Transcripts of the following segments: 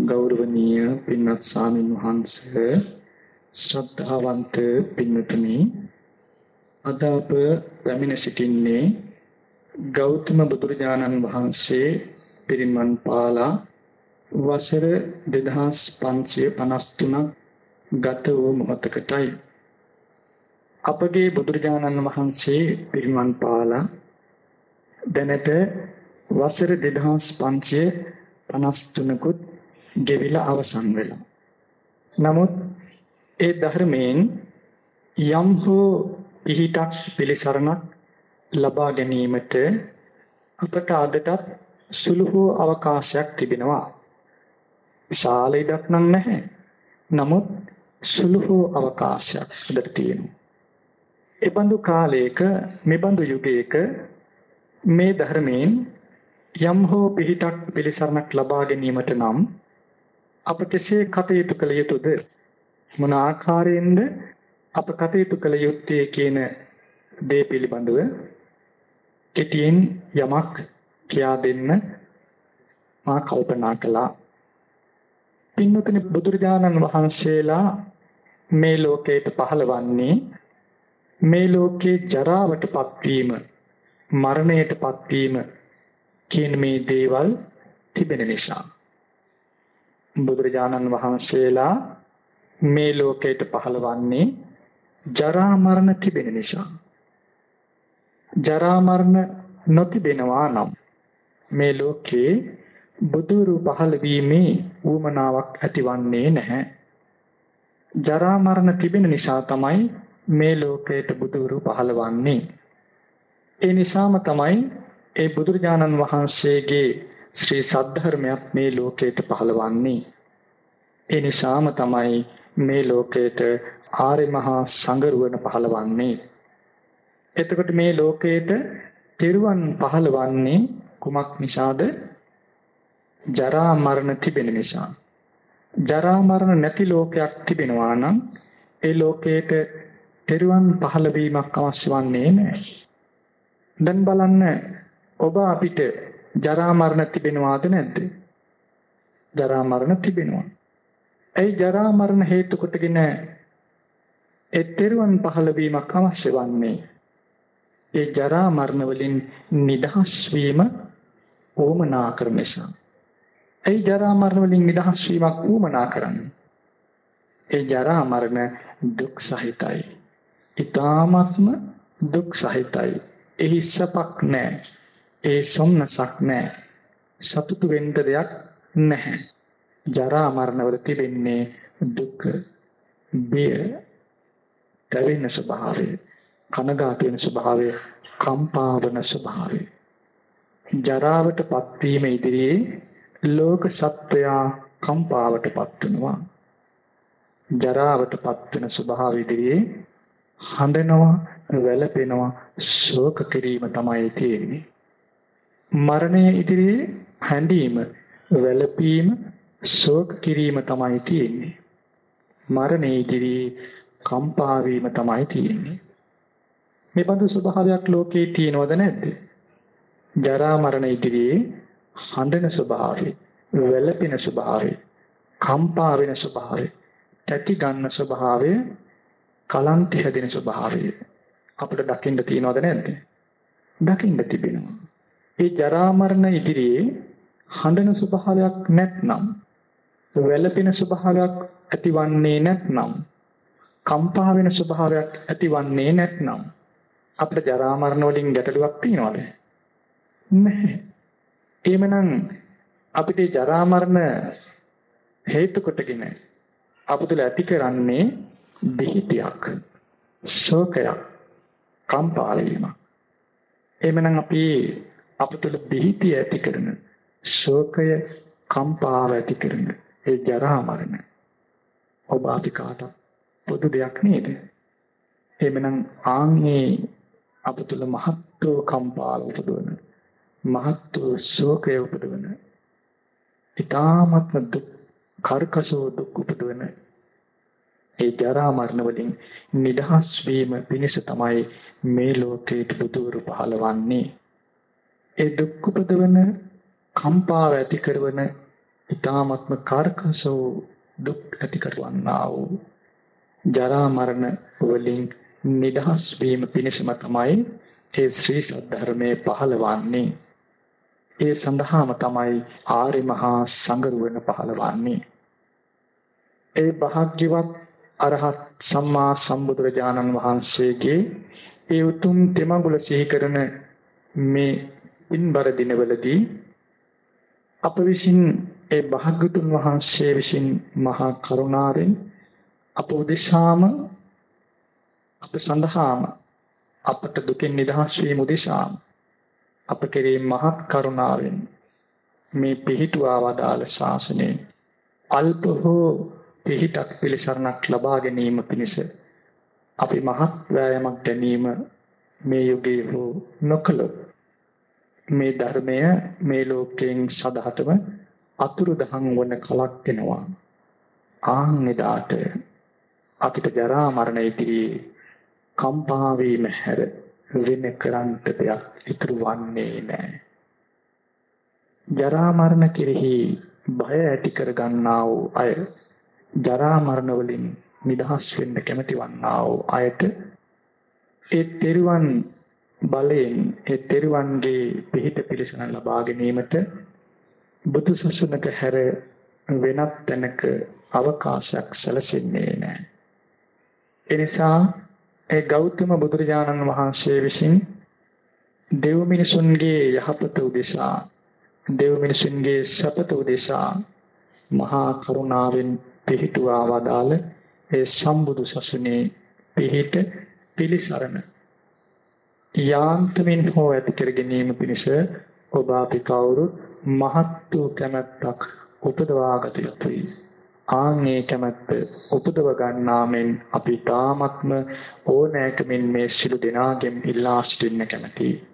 ගෞරවනීය පින්වත් ස්වාමින් වහන්සේ ශ්‍රද්ධාවන්ත පින්වතුනි අද අප පැමිණ සිටින්නේ ගෞතම බුදුරජාණන් වහන්සේ පිරිනිවන් පාලා වසර 2553ක් ගත වූ මොහොතකටයි. අපගේ බුදුරජාණන් වහන්සේ පිරිනිවන් පාලා දැනට වසර 2553කුත් ගෙවිලා අවසන් වෙලා. නමුත් ඒ ධර්මයෙන් යම් හෝ පිහිටක් පිළිසරණක් ලබා ගැනීමට අපට අදටත් සුළු හෝ අවකාශයක් තිබෙනවා. විශාල ඉඩක් නම් නැහැ. නමුත් සුළු හෝ අවකාශයක් අදට තියෙනවා. එබඳු කාලයක මෙබඳු යුගයක මේ ධර්මයෙන් යම් හෝ පිහිටක් පිළිසරණක් ලබා ගැනීමට නම් අප කෙසේ කටයුතු කළ යුතුද මොන ආකාරයෙන්ද අප කටයුතු කළ යුත්තේ කියන දේ පිළිබඳව කෙටියෙන් යමක් කියා දෙන්න මා කල්පනා කළා. පින්වතුනි බුදුරජාණන් වහන්සේලා මේ ලෝකයට පහළවන්නේ මේ ලෝකේ ජරාවට පත්වීම මරණයට පත්වීම කියන මේ දේවල් තිබෙන නිසා බුදුරජාණන් වහන්සේලා මේ ලෝකයට පහළවන්නේ ජරා මරණ තිබෙන නිසා. ජරා මරණ නොතිබෙනවා නම් මේ ලෝකේ බුදුරු පහළ වීමේ ඌමනාවක් ඇතිවන්නේ නැහැ. ජරා මරණ තිබෙන නිසා තමයි මේ ලෝකයට බුදුරු පහළවන්නේ ඒ නිසාම තමයි ඒ බුදුරජාණන් වහන්සේගේ ශ්‍රී සද්ධර්මයක් මේ ලෝකයට පහළවන්නේ. ඒ නිසාම තමයි මේ ලෝකයට ආර්ය මහා සංගරුවන පහළවන්නේ. එතකොට මේ ලෝකයට තෙරුවන් පහළවන්නේ කුමක් නිසාද? ජරා මරණ තිබෙන නිසා. ජරා මරණ නැති ලෝකයක් තිබෙනවා නම් ඒ ලෝකයට තෙරුවන් පහළ වීමක් අවශ්‍ය වන්නේ නැහැ. දැන් බලන්න ඔබ අපිට ජරා මරණ තිබෙනවාද නැද්ද? ජරා මරණ තිබෙනවා. ඒ ජරා මරණ හේතු කොටගෙන එතෙරුවන් පහළ වීමක් අවශ්‍ය වන්නේ. ඒ ජරා මරණ වලින් නිදහස් වීම ඕමනා කරන නිසා. ඒ ජරා මරණ වලින් නිදහස් වීමක් ඕමනා කරන්නේ. ඒ ජරා මරණ දුක් සහිතයි. ඊ타ත්ම දුක් සහිතයි. එහි සපක් නැහැ. ඒ සොම්නසක් නැහැ. සතුටු වෙන්න දෙයක් නැහැ. ජරා මරණ වල තිබෙන්නේ දුක, බිය, දැවෙන ස්වභාවය, කනගාටු වෙන ස්වභාවය, කම්පා වෙන ස්වභාවය. ජරාවටපත් වීම ඉදිරියේ ලෝක සත්වයා කම්පාවටපත් වෙනවා. ජරාවටපත් වෙන ස්වභාවය ඉදිරියේ හඬනවා, වැළපෙනවා, ශෝක කිරීම තමයි තියෙන්නේ. මරණය ඉදිරියේ හැඬීම, වැළපීම, ශෝක කිරීම තමයි තියෙන්නේ. මරණය ඉදිරියේ කම්පා වීම තමයි තියෙන්නේ. මේ බඳු ස්වභාවයක් ලෝකේ තියෙනවද නැද්ද? ජරා මරණ ඉදිරියේ හඬන ස්වභාවය, වැළපෙන ස්වභාවය, කම්පා වෙන ස්වභාවය, තැති ගන්න ස්වභාවය, කලන්ත හැදෙන ස්වභාවය අපිට දකින්න තියනවද නැද්ද? දකින්න තිබෙනවා. ඒ ජරා මරණ ඉදිරියේ හඬන ස්වභාවයක් නැත්නම් වැළපෙන ස්වභාවයක් ඇතිවන්නේ නැත්නම් කම්පා වෙන ස්වභාවයක් ඇතිවන්නේ නැත්නම් අපිට ජරා මරණ වලින් ගැටලුවක් තියනවද? නැහැ. එහෙමනම් අපිට ජරා මරණ හේතු කොටගෙන අපතුල ඇති කරන්නේ දෙහිතියක් ශෝකයක් කම්පා වීමක්. එහෙමනම් අපි අපතුල බිහිතිය ඇති කරන ශෝකය කම්පාව ඇති කරන ඒ ජරා මරණ. ඔබ අපි කාටත් පොදු දෙයක් නේද? එහෙමනම් ආන්නේ අපතුල මහත්ව කම්පාව උපදවන මහත්ව ශෝකය උපදවන ඊ타මත්ම දුක් කර්කශෝ දුක් උපදවන ඒ ජරා මරණ වලින් නිදහස් වීම පිණිස තමයි මේ ලෝකයට බුදුරු පහළවන්නේ ඒ දුක් උපදවන කම්පාව ඇති කරන ඊ타ත්ම කාර්කස වූ දුක් ඇති කරවන්නා වූ ජරා මරණ වලින් නිදහස් වීම පිණිසම තමයි ඒ ශ්‍රී සද්ධර්මයේ පහළවන්නේ. ඒ සඳහාම තමයි ආරි මහා සංගරුවන පහළවන්නේ. ඒ භාග්‍යවත් අරහත් සම්මා සම්බුදුරජාණන් වහන්සේගේ ඒ උතුම් තෙමඟුල සිහි කරන මේ පින්බර දිනවලදී අප විසින් ඒ භාග්‍යතුන් වහන්සේ විසින් මහා කරුණාවෙන් අප උදෙසාම අප සඳහාම අපට දුකින් නිදහස් වීම උදෙසාම අප කෙරේ මහත් කරුණාවෙන් මේ පිහිටුවා වදාළ ශාසනයේ අල්ප හෝ පිහිටක් පිළිසරණක් ලබා ගැනීම පිණිස අපි මහත් වෑයමක් ගැනීම මේ යුගයේ හෝ නොකළොත් මේ ධර්මය මේ ලෝකයෙන් සදහටම අතුරුදහන් වන කලක් වෙනවා ආන් එදාට අපිට ජරා මරණ ඉදිරියේ කම්පා වීම හැර වෙන කරන්ට දෙයක් ඉතුරු වන්නේ නැහැ. ජරා මරණ කෙරෙහි බය ඇති කර ගන්නා වූ අය ජරා මරණ වලින් නිදහස් වෙන්න කැමති වන්නා වූ අයට ඒ තෙරුවන් බලයෙන් ඒ තෙරුවන්ගේ පිහිට පිළිසන ලබා ගැනීමට බුදු සසුනක හැර වෙනත් තැනක අවකාශයක් සැලසෙන්නේ නැහැ. එනිසා ඒ ගෞතම බුදුරජාණන් වහන්සේ විසින් දෙව් මිනිසුන්ගේ යහපත උදෙසා දෙව් මිනිසුන්ගේ සපත උදෙසා මහා කරුණාවෙන් පිහිටුවා වදාළ ඒ සම්බුදු සසුනේ පිහිට පිලිසරණ යාන්තමින් හෝ ඇති කර ගැනීම පිණිස ඔබ අපි කවුරුත් මහත් වූ කැමැත්තක් උපදවාගත යුතුයි. ආන්ගේ කැමැත්ත උපදව ගන්නාමෙන් අපි තාමත්ම ඕනෑකමින් මේ සිළු දෙනාගෙන් ඉල්ලා සිටින්න කැමැතියි.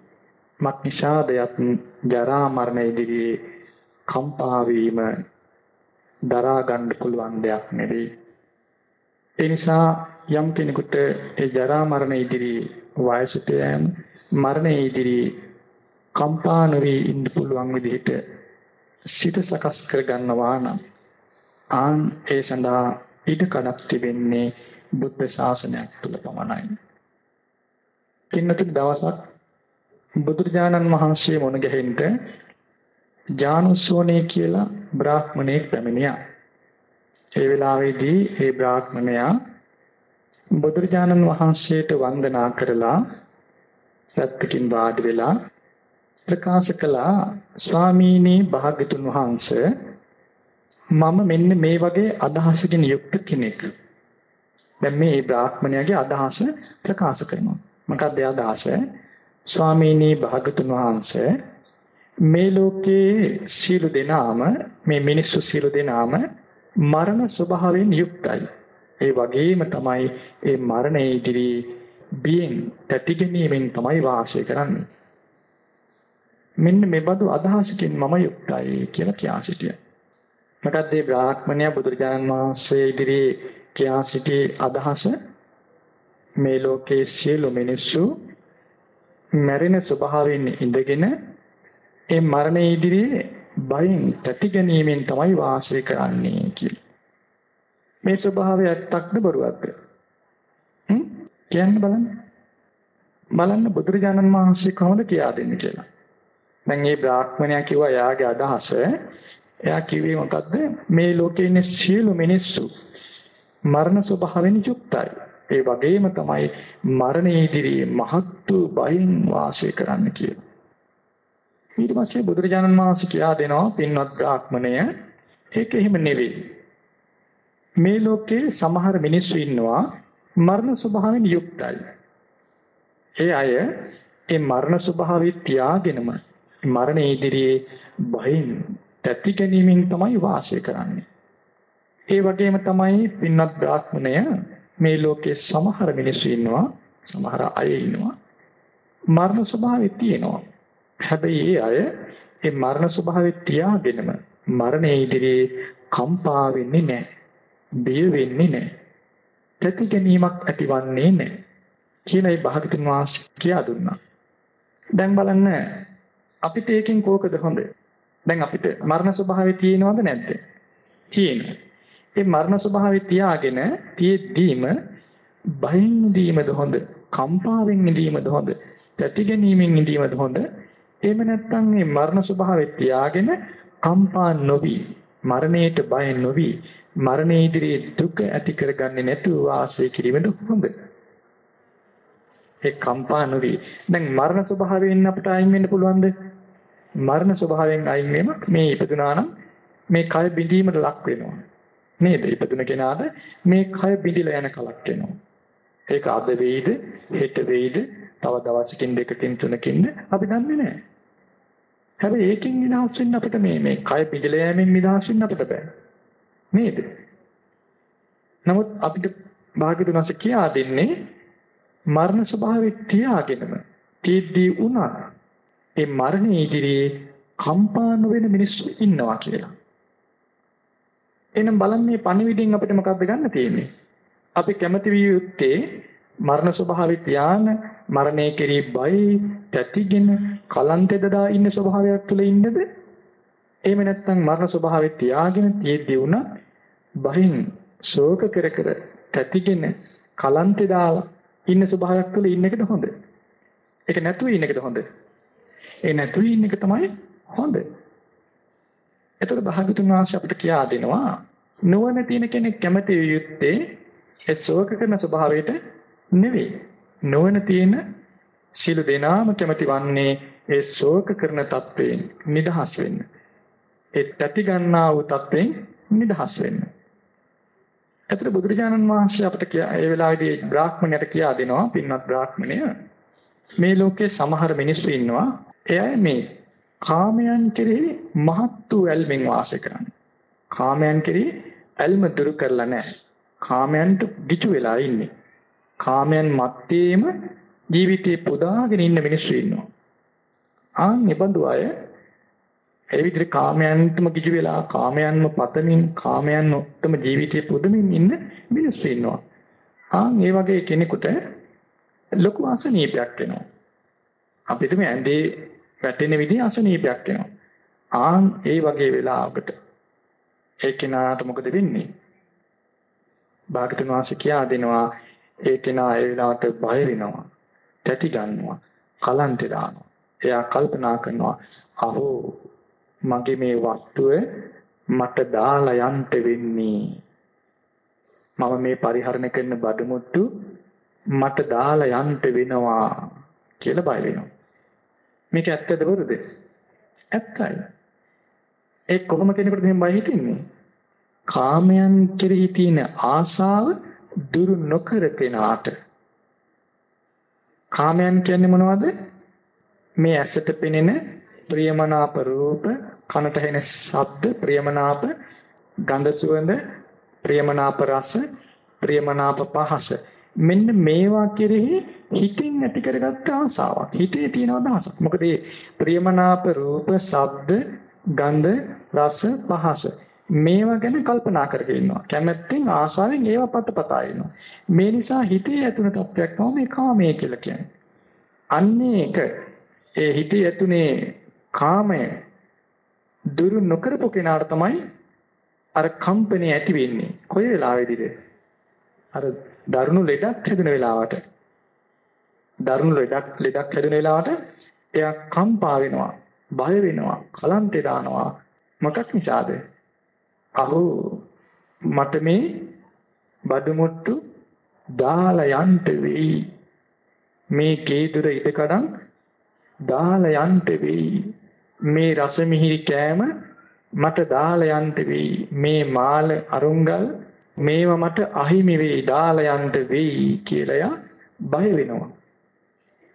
මත් නිසාදයත් ජරා මරණ ඉදිරියේ කම්පා වීම දරා ගන්න පුළුවන් දෙයක් නෙවෙයි. ඒ නිසා යම් කෙනෙකුට ඒ ජරා මරණ ඉදිරියේ වයසට යෑම මරණ ඉදිරියේ කම්පා නොවි ඉන්න පුළුවන් විදිහට සිත සකස් කර ගන්නවා නම් ආන් ඒ සඳහා ඉඩ කඩක් තිබෙන්නේ බුද්ධ ශාසනයක් තුල පමණයි. කින්නතුක් දවසක් බුදුරජාණන් වහන්සේ මොන ගැහෙන්න ජානුස්සෝනේ කියලා බ්‍රාහ්මණයෙක් පැමිණියා. ඒ වෙලාවේදී ඒ බ්‍රාහ්මණයා බුදුරජාණන් වහන්සේට වන්දනා කරලා රත්කින් වාඩි වෙලා ප්‍රකාශ කළා ස්වාමීනි භාග්‍යතුන් වහන්සේ මම මෙන්න මේ වගේ අදහසකින් යුක්ත කෙනෙක්. දැන් මේ බ්‍රාහ්මණයාගේ අදහස ප්‍රකාශ කරනවා. මොකක්ද අදහස? ස්වාමීනි භාගතුන් වහන්සේ මේ ලෝකයේ සියලු දෙනාම මේ මිනිස්සු සියලු දෙනාම මරණ ස්වභාවයෙන් යුක්තයි. ඒ වගේම තමයි ඒ මරණය ඉදිරි බියෙන් තැතිගැනීමෙන් තමයි වාසය කරන්නේ. මෙන්න මෙබඳු අදහසකින් මම යුක්තයි කියලා කියා සිටියා. මොකද මේ බ්‍රාහ්මණයා බුදුරජාණන් වහන්සේ ඉදිරියේ කියා සිටි අදහස මේ ලෝකයේ සියලු මිනිස්සු මැරෙන ස්වභාවයෙන් ඉඳගෙන ඒ මරණය ඉදිරියේ බයෙන් තැති ගැනීමෙන් තමයි වාසය කරන්නේ කියලා. මේ ස්වභාවය ඇත්තක්ද බොරුවක්ද? හ්ම් කියන්න බලන්න. බලන්න බුදුරජාණන් වහන්සේ කොහොමද කියා දෙන්නේ කියලා. දැන් මේ බ්‍රාහ්මණයා කිව්වා යාගේ අදහස එයා කිව්වේ මොකද්ද? මේ ලෝකේ ඉන්න සියලු මිනිස්සු මරණ ස්වභාවයෙන් යුක්තයි. ඒ වගේම තමයි මරණයේ ඉදිරියේ මහත් වූ බයෙන් වාසය කරන්න කියලා. ඊට පස්සේ බුදුරජාණන් වහන්සේ කියා දෙනවා පින්වත් බ්‍රාහ්මණය ඒක එහෙම නෙවෙයි. මේ ලෝකේ සමහර මිනිස්සු ඉන්නවා මරණ ස්වභාවයෙන් යුක්තයි. ඒ අය ඒ මරණ ස්වභාවය තියාගෙනම මරණ ඉදිරියේ බයෙන් තැති ගැනීමෙන් තමයි වාසය කරන්නේ. ඒ වගේම තමයි පින්වත් බ්‍රාහ්මණය මේ ලෝකේ සමහර මිනිස්සු ඉන්නවා සමහර අය ඉන්නවා මරණ ස්වභාවය තියෙනවා. හැබැයි ඒ අය ඒ මරණ ස්වභාවය තියාගෙනම මරණය ඉදිරියේ කම්පා වෙන්නේ නැහැ. බිය වෙන්නේ නැහැ. තැති ගැනීමක් ඇතිවන්නේ නැහැ. කියලා ඒ භාගතුන් වහන්සේ කියා දුන්නා. දැන් බලන්න අපිට ඒකෙන් කෝකද හොඳ? දැන් අපිට මරණ ස්වභාවය තියෙනවද නැද්ද? තියෙනවා. ඒ මරණ ස්වභාවය තියාගෙන තියෙද්දීම බයෙන් ඉඳීමද හොඳ? කම්පාවෙන් ඉඳීමද හොඳ? තැති ගැනීමෙන් ඉඳීමද හොඳ? එහෙම නැත්නම් මේ මරණ ස්වභාවය තියාගෙන කම්පා නොවි මරණයට බය නොවි මරණය ඉදිරියේ දුක ඇති කරගන්නේ නැතුව වාසය කිරීමද හොඳ. ඒ කම්පා නොවි. දැන් මරණ ස්වභාවයෙන් අපිට අයින් වෙන්න පුළුවන්ද? මරණ ස්වභාවයෙන් අයින් වීම මේ ඉපදුනා නම් මේ කය බිඳීමට ලක් වෙනවා. නේද? ඉපදුන කෙනාට මේ කය බිඳිලා යන කලක් වෙනවා. ඒක අද වෙයිද, හෙට වෙයිද, තව දවසකින් දෙකකින් තුනකින්ද අපි දන්නේ නැහැ. හැබැයි ඒකෙන් නිදහස් වෙන්න අපිට මේ මේ කය බිඳිලා යෑමෙන් නිදහස් වෙන්න අපිට බෑ. නේද? නමුත් අපිට භාග්‍යතුන්ස කියා දෙන්නේ මරණ ස්වභාවය තියාගෙනම තීද්දී උනා ඒ මරණය ඉදිරියේ කම්පා නොවන මිනිස්සු ඉන්නවා කියලා. එහෙනම් බලන්න මේ පණිවිඩෙන් අපිට මොකක්ද ගන්න තියෙන්නේ? අපි කැමති විය යුත්තේ මරණ ස්වභාවය තියාන මරණය කෙරෙහි බයි, තැතිගෙන, කලන්තෙ දදා ඉන්න ස්වභාවයක් තුළ ඉන්නද? එහෙම නැත්නම් මරණ ස්වභාවය තියාගෙන තියෙද්දී උනා බහින් ශෝක කර කර තැතිගෙන කලන්තෙ දාලා ඉන්න ස්වභාවයක් තුළ ඉන්න එකද හොඳ? ඒක නැතුව ඉන්න එකද හොඳ? ඒ නැතුව ඉන්න එක තමයි හොඳ. එතකොට භාගතුන් වහන්සේ අපිට කියා දෙනවා නුවණ තියෙන කෙනෙක් කැමති යුත්තේ ඒ ශෝක කරන ස්වභාවයට නෙවෙයි. නුවණ තියෙන සීල දෙනාම කැමති වන්නේ ඒ ශෝක කරන තත්වයෙන් නිදහස් වෙන්න. ඒ තැති ගන්නා වූ තත්වයෙන් නිදහස් වෙන්න. එතකොට බුදුරජාණන් වහන්සේ අපිට ඒ වෙලාවේදී බ්‍රාහ්මණයට කියා දෙනවා පින්වත් බ්‍රාහ්මණය මේ ලෝකේ සමහර මිනිස්සු ඉන්නවා එයයි මේ කාමයන් කෙරෙහි මහත් වූ ඇල්මෙන් වාසය කරන්නේ. කාමයන් කෙරෙහි ඇල්ම දුරු කරලා නැහැ. කාමයන්ට ගිජු වෙලා ඉන්නේ. කාමයන් මැත්තේම ජීවිතේ පුදාගෙන ඉන්න මිනිස්සු ඉන්නවා. ආන් නිබඳු අය ඒ විදිහට කාමයන්ටම ගිජු වෙලා කාමයන්ම පතමින් කාමයන් ඔක්තම ජීවිතේ පුදමින් ඉන්න මිනිස්සු ඉන්නවා. ආන් ඒ වගේ කෙනෙකුට ලොකු අසනීපයක් වෙනවා. අපිට මේ ඇඳේ වැටෙන විදිහ අසනීපයක් වෙනවා. ආන් ඒ වගේ වෙලාවකට ඒ කෙනාට මොකද වෙන්නේ? භාගතුන් වහන්සේ කියා දෙනවා ඒ කෙනා ඒ වෙලාවට බය වෙනවා. තැති ගන්නවා. කලන්තේ දානවා. එයා කල්පනා කරනවා අහෝ මගේ මේ වස්තුව මට දාලා යන්න වෙන්නේ. මම මේ පරිහරණය කරන බඩමුට්ටු මට දාලා යන්න වෙනවා කියලා බය වෙනවා. මේක ඇත්තද බොරුද? ඇත්තයි. ඒ කොහොම කෙනෙකුට මෙහෙම බය හිතෙන්නේ? කාමයන් කෙරෙහි තියෙන ආසාව දුරු නොකර කෙනාට. කාමයන් කියන්නේ මොනවද? මේ ඇසට පෙනෙන ප්‍රියමනාප රූප, කනට හෙන ශබ්ද, ප්‍රියමනාප ගන්ධ සුවඳ, ප්‍රියමනාප රස, ප්‍රියමනාප පහස. මෙන්න මේවා කෙරෙහි හිතින් ඇති කරගත්ත ආසාවක්. හිතේ තියෙන අදහසක්. මොකද මේ ප්‍රියමනාප රූප, ශබ්ද, ගන්ධ, රස, පහස මේවා ගැන කල්පනා කරගෙන ඉන්නවා. කැමැත්තෙන් ආසාවෙන් ඒවා පතපතා ඉන්නවා. මේ නිසා හිතේ ඇතුණ තත්වයක් තමයි මේ කාමය කියලා කියන්නේ. අන්නේ එක ඒ හිතේ ඇතුනේ කාමය දුරු නොකරපු කෙනාට තමයි අර කම්පණය ඇති වෙන්නේ. කොයි වෙලාවෙදිද? අර දරුණු ලෙඩක් හැදෙන වෙලාවට දරුණු ලෙඩක් ලෙඩක් හැදෙන වෙලාවට එයා කම්පා වෙනවා, බය වෙනවා, කලන්තේ දානවා. මොකක් නිසාද? අහෝ මට මේ බඩමුට්ටු දාලා යන්න වෙයි. මේ කේතුර ඉදකඩම් දාලා යන්න වෙයි. මේ රස මිහිරි කෑම මට දාලා යන්න වෙයි. මේ මාල අරුංගල් මේවා මට අහිමි වෙයි දාලා යන්න වෙයි කියලා බය වෙනවා.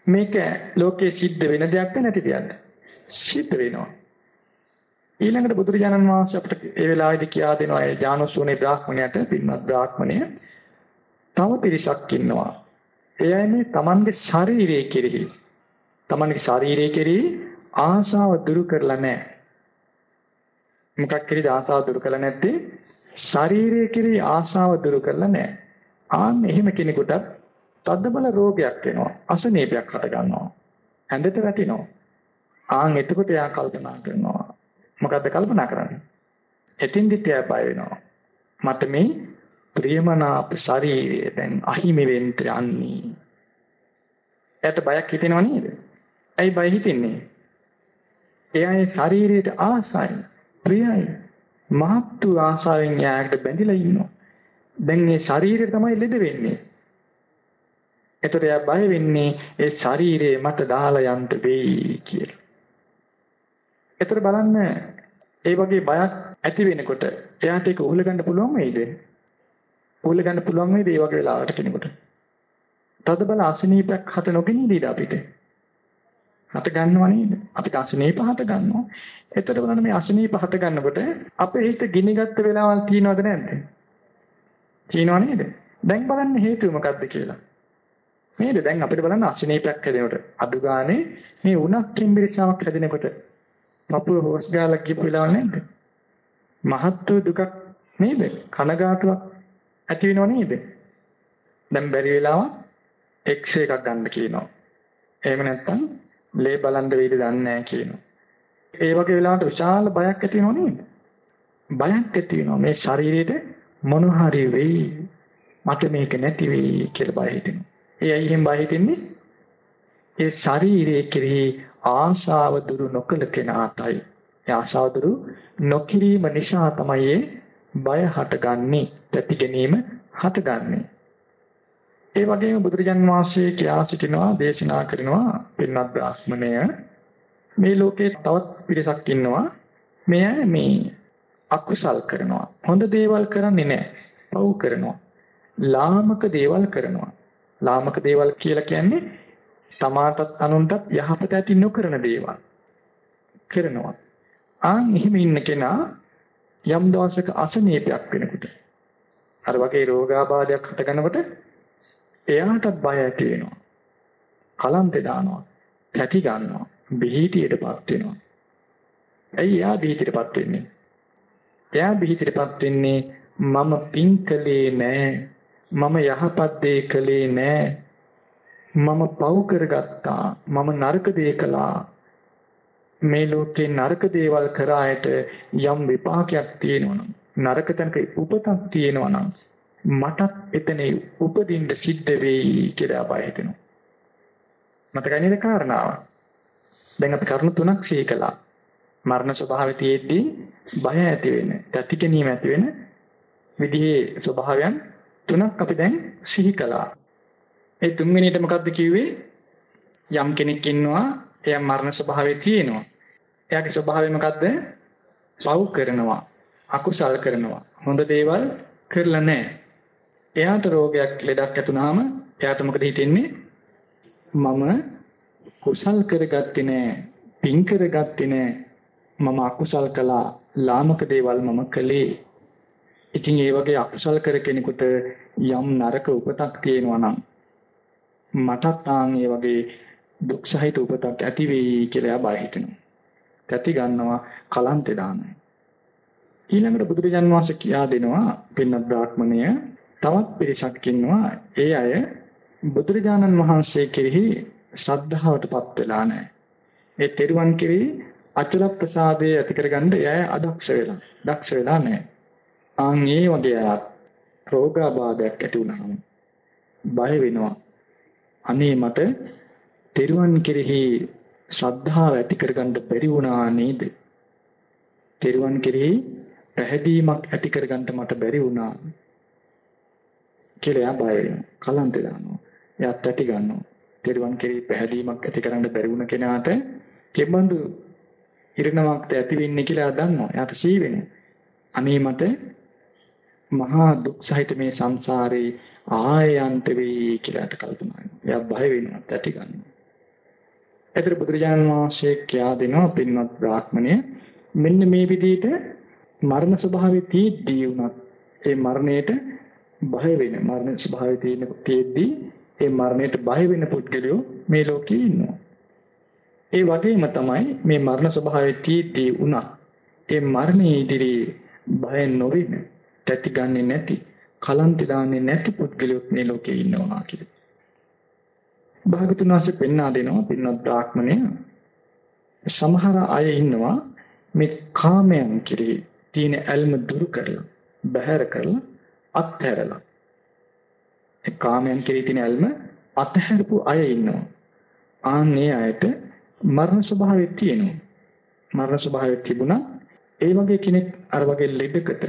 මේක ලෝකේ සිද්ධ වෙන දෙයක්ද නැති දෙයක්ද? සිද්ධ වෙනවා. ඊළඟට බුදුරජාණන් වහන්සේ අපිට ඒ වෙලාවේදී කියා දෙනවා ඒ ඥානසෝනේ බ්‍රාහ්මණයට පින්වත් බ්‍රාහ්මණය තව පිරිසක් ඉන්නවා. එයයි මේ Tamanගේ ශරීරයේ කෙරෙහි Tamanගේ ශරීරයේ කෙරෙහි ආසාව දුරු කරලා නැහැ. මොකක් කෙරෙහිද ආසාව දුරු කරලා නැත්තේ? ශරීරයේ කෙරෙහි ආසාව දුරු කරලා නැහැ. ආන්න එහෙම කෙනෙකුට තද්දබල රෝගයක් වෙනවා. අසනීපයක් හට ගන්නවා. ඇඳට වැටෙනවා. ආන් එතකොට එයා කල්පනා කරනවා මොකද්ද කල්පනා කරන්නේ? එතින්දිත් එයා බය වෙනවා. මට මේ ප්‍රියමනාප ශරීරය දැන් අහිමි වෙන්න යන්නේ. එයාට බයක් හිතෙනව නේද? ඇයි බය හිතෙන්නේ? එයා ඒ ශරීරයට ආසයි, ප්‍රියයි. මහත් වූ ආසාවෙන් එයාට බැඳිලා ඉන්නවා. දැන් මේ ශරීරය තමයි ලෙඩ වෙන්නේ. එතකොට එයා බය වෙන්නේ ඒ ශරීරය මට දාලා යන්න වෙයි කියලා. එතකොට බලන්න ඒ වගේ බයක් ඇති වෙනකොට එයාට ඒක උහුල ගන්න පුළුවන් වෙයිද? උහුල ගන්න පුළුවන් වෙයිද මේ වගේ වෙලාවට කෙනෙකුට? තද බල අසනීපයක් හත නොගෙනීද අපිට? හත ගන්නව නේද? අපිට අසනීප හත ගන්නවා. එතකොට බලන්න මේ අසනීප හත ගන්නකොට අපේ හිත ගිනිගත්ත වෙලාවල් තියෙනවද නැද්ද? තියෙනව නේද? දැන් බලන්න හේතුව මොකක්ද කියලා. නේද? දැන් අපිට බලන්න අසනීපයක් හැදෙනකොට අඩු ගානේ මේ උණක් කිම්බිරිසාවක් හැදෙනකොට පපුව හොස් ගාලා කියපු වෙලාවල් නැද්ද? මහත් දුකක් නේද? කනගාටුවක් ඇති වෙනව නේද? දැන් බැරි වෙලාවක් එක්ස් එකක් ගන්න කියනවා. එහෙම නැත්නම් ලේ බලන්න වෙයිද දන්නේ නැහැ කියනවා. ඒ වගේ වෙලාවට විශාල බයක් ඇති වෙනව නේද? බයක් ඇති වෙනවා මේ ශරීරයට මොන හරි වෙයි මට මේක නැති වෙයි කියලා බය හිතෙනවා. ඒ ඇයි එහෙම බය හිතෙන්නේ? ඒ ශරීරයේ කෙරෙහි ආශාව දුරු නොකළ කෙනාටයි. ඒ ආශාව දුරු නොකිරීම නිසා තමයි බය හටගන්නේ, තැති ගැනීම හටගන්නේ. ඒ වගේම බුදුරජාන් වහන්සේ කියා සිටිනවා දේශනා කරනවා පින්වත් බ්‍රාහ්මණය. මේ ලෝකේ තවත් පිරිසක් ඉන්නවා. මෙය මේ අකුසල් කරනවා. හොඳ දේවල් කරන්නේ නැහැ. පව් කරනවා. ලාමක දේවල් කරනවා. ලාමක දේවල් කියලා කියන්නේ තමාටත් අනුන්ටත් යහපත ඇති නොකරන දේවල් කරනවා. ආන් එහෙම ඉන්න කෙනා යම් දවසක අසනීපයක් වෙනකොට අර වගේ රෝගාබාධයක් හටගනකොට එයාටත් බය ඇති වෙනවා. කලන්තේ දානවා. තැති ගන්නවා. බිහිතියටපත් වෙනවා. ඇයි එයා බිහිතියටපත් වෙන්නේ? එයා බිහිතියටපත් වෙන්නේ මම පිංකලේ නෑ. මම යහපත් දේ කළේ නෑ. මම පව් කරගත්තා. මම නරක දේ කළා. මේ ලෝකේ නරක දේවල් කරායට යම් විපාකයක් තියෙනවනම් නරක තැනක උපතක් තියෙනවනම් මටත් එතන උපදින්න සිද්ධ වෙයි කියලා බය හිතෙනවා. මතකයි නේද කාරණාව? දැන් අපි කරුණු තුනක් සිහි කළා. මරණ ස්වභාවය තියෙද්දී බය ඇති වෙන, තැති ගැනීම ඇති වෙන විදිහේ ස්වභාවයන් තුනක් අපි දැන් සිහි කළා. ඒ තුන්වෙනියට මොකද්ද කිව්වේ? යම් කෙනෙක් ඉන්නවා එයා මරණ ස්වභාවය තියෙනවා. එයාගේ ස්වභාවය මොකද්ද? පව් කරනවා, අකුසල් කරනවා, හොඳ දේවල් කරලා නැහැ. එයාට රෝගයක් ලෙඩක් ඇතුණාම එයාට මොකද හිතෙන්නේ? මම කුසල් කරගත්තේ නෑ, පින් කරගත්තේ නෑ. මම අකුසල් කළා, ලාමක දේවල් මම කළේ. ඉතින් ඒ වගේ අකුසල් කර කෙනෙකුට යම් නරක උපතක් තියෙනවා නම් මටත් ආන් ඒ වගේ දුක් සහිත උපතක් ඇති වෙයි කියලා බය හිතෙනවා. තැති ගන්නවා කලන්තේ දානවා. ඊළඟට බුදුරජාන් වහන්සේ කියා දෙනවා පින්නත් බ්‍රාහ්මණය තවත් පිරිසක් ඉන්නවා ඒ අය බුදුරජාණන් වහන්සේ කෙරෙහි ශ්‍රද්ධාවටපත් වෙලා නැහැ. ඒ තෙරුවන් කෙරෙහි අචල ප්‍රසාදයේ ඇති කරගන්න එය අදක්ෂ වෙලා. දක්ෂ වෙලා නැහැ. ආන් ඒ වගේ අය රෝගාබාධයක් ඇති වුණාම බය වෙනවා. අනේ මට තෙරුවන් කෙරෙහි ශ්‍රද්ධාව ඇති කරගන්න බැරි වුණා නේද? තෙරුවන් කෙරෙහි පැහැදීමක් ඇති කරගන්න මට බැරි වුණා. කියලා එයා බය වෙනවා. කලන්ත දානවා. එයා තැටි ගන්නවා. තෙරුවන් කෙරෙහි පැහැදීමක් ඇති කරන්න බැරි වුණ කෙනාට කෙබඳු ඉරණමක්ද ඇති වෙන්නේ කියලා එයා දන්නවා. එයාට සී වෙනවා. අනේ මට මහා දුක් සහිත මේ සංසාරේ ආයන්ත වෙයි කියලාට කල්පනා වෙනවා. එයා බය වෙනවා, තැටි ගන්නවා. ඒතර බුදුරජාණන් වහන්සේ කියා දෙනවා පින්වත් බ්‍රාහ්මණය මෙන්න මේ විදිහට මරණ ස්වභාවය තීද්දී වුණත් ඒ මරණයට බය වෙන මරණ ස්වභාවය තියෙන තියෙද්දී ඒ මරණයට බය වෙන පුද්ගලයෝ මේ ලෝකේ ඉන්නවා. ඒ වගේම තමයි මේ මරණ ස්වභාවය තියෙද්දී උනා ඒ මරණයේ ඉදිරියේ බය නොවෙන, තැති ගන්නෙ නැති, කලන්ත දාන්නේ නැති පුද්ගලයෝ මේ ලෝකේ ඉන්නවා කියලා. භාගතුන් වහන්සේ පෙන්වා දෙනවා පින්වත් බ්‍රාහ්මණය සමහර අය ඉන්නවා මේ කාමයන් කෙරෙහි තියෙන ඇල්ම දුරු කරලා බහැර කරලා අත්හැරලා ඒ කාමයන් කෙරෙහි තියෙන ඇල්ම අත්හැරපු අය ඉන්නවා. ආන්නේ අයට මරණ ස්වභාවය තියෙනවා. මරණ ස්වභාවය තිබුණා ඒ වගේ කෙනෙක් අර වගේ ලෙඩකට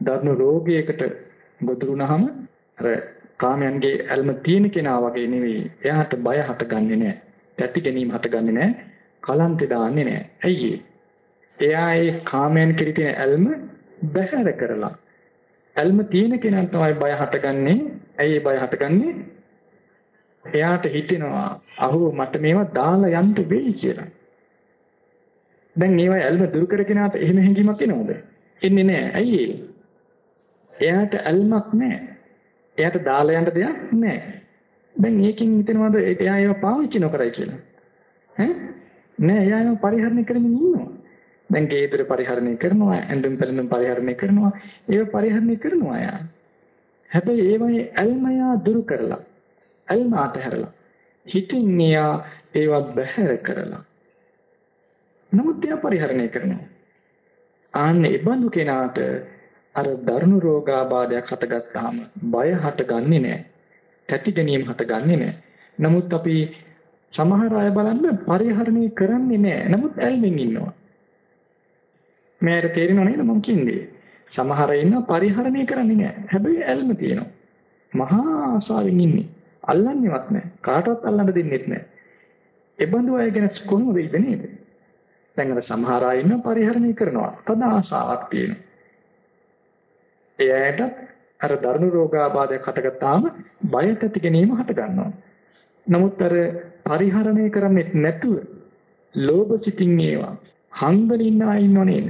දරුණු රෝගයකට ගොදුරුනහම අර කාමයන්ගේ ඇල්ම තියෙන කෙනා වගේ නෙවෙයි. එයාට බය හටගන්නේ නැහැ. තැති ගැනීම හටගන්නේ නැහැ. කලන්තේ දාන්නේ නැහැ. ඇයි එයා ඒ කාමයන් කෙරෙහි තියෙන ඇල්ම බැහැර කරලා ඇල්ම තියෙන කෙනාට තමයි බය හටගන්නේ. ඇයි බය හටගන්නේ? එයාට හිතෙනවා අහෝ මට මේවා දාලා යන්න වෙයි කියලා. දැන් ඒවයි ඇල්ම දුරු කර කෙනාට එහෙම හැඟීමක් එනවද? එන්නේ නැහැ. ඇයි එයාට ඇල්මක් නැහැ. එයාට දාලා යන්න දෙයක් නැහැ. දැන් ඒකෙන් හිතනවාද එයා ඒව පාවිච්චි නොකරයි කියලා? ඈ? නෑ එයා ඒව පරිහරණය කරමින් ඉන්නවා. දැන් ගේදර පරිහරණය කරනවා, ඇඳුම් පැළඳුම් පරිහරණය කරනවා, ඒව පරිහරණය කරනවා එයා. හැබැයි ඒවයි ඇල්මයා දුරු කරලා, ඇල්ම අතහැරලා, හිතින් එයා ඒවත් බැහැර කරලා. නමුත් එයා පරිහරණය කරනවා. ආන්න ඒ බඳු කෙනාට අර දරුණු රෝගාබාධයක් හටගත්තාම බය හටගන්නේ නැහැ. තැති ගැනීම හටගන්නේ නැහැ. නමුත් අපි සමහර අය බලන්න පරිහරණය කරන්නේ නැහැ. නමුත් ඇල්මෙන් ඉන්නවා. මෑර තේරෙනව නේද මම කියන්නේ? සමහර අය ඉන්නවා පරිහරණය කරන්නේ නැහැ. හැබැයි ඇල්ම තියෙනවා. මහා ආසාවෙන් ඉන්නේ. අල්ලන්නේවත් නැහැ. කාටවත් අල්ලන්න දෙන්නෙත් නැහැ. ඒ බඳු අය ගැන කොහොමද වෙයිද නේද? දැන් අර සමහර අය ඉන්න පරිහරණය කරනවා. තද ආසාවක් තියෙනවා. එයාට අර දරුණු රෝගාබාධයක් හටගත්තාම බය ඇති ගැනීම හට ගන්නවා. නමුත් අර පරිහරණය කරන්නේ නැතුව ලෝභ සිතින් ඒවා හංගන ඉන්න අය ඉන්නව නේද?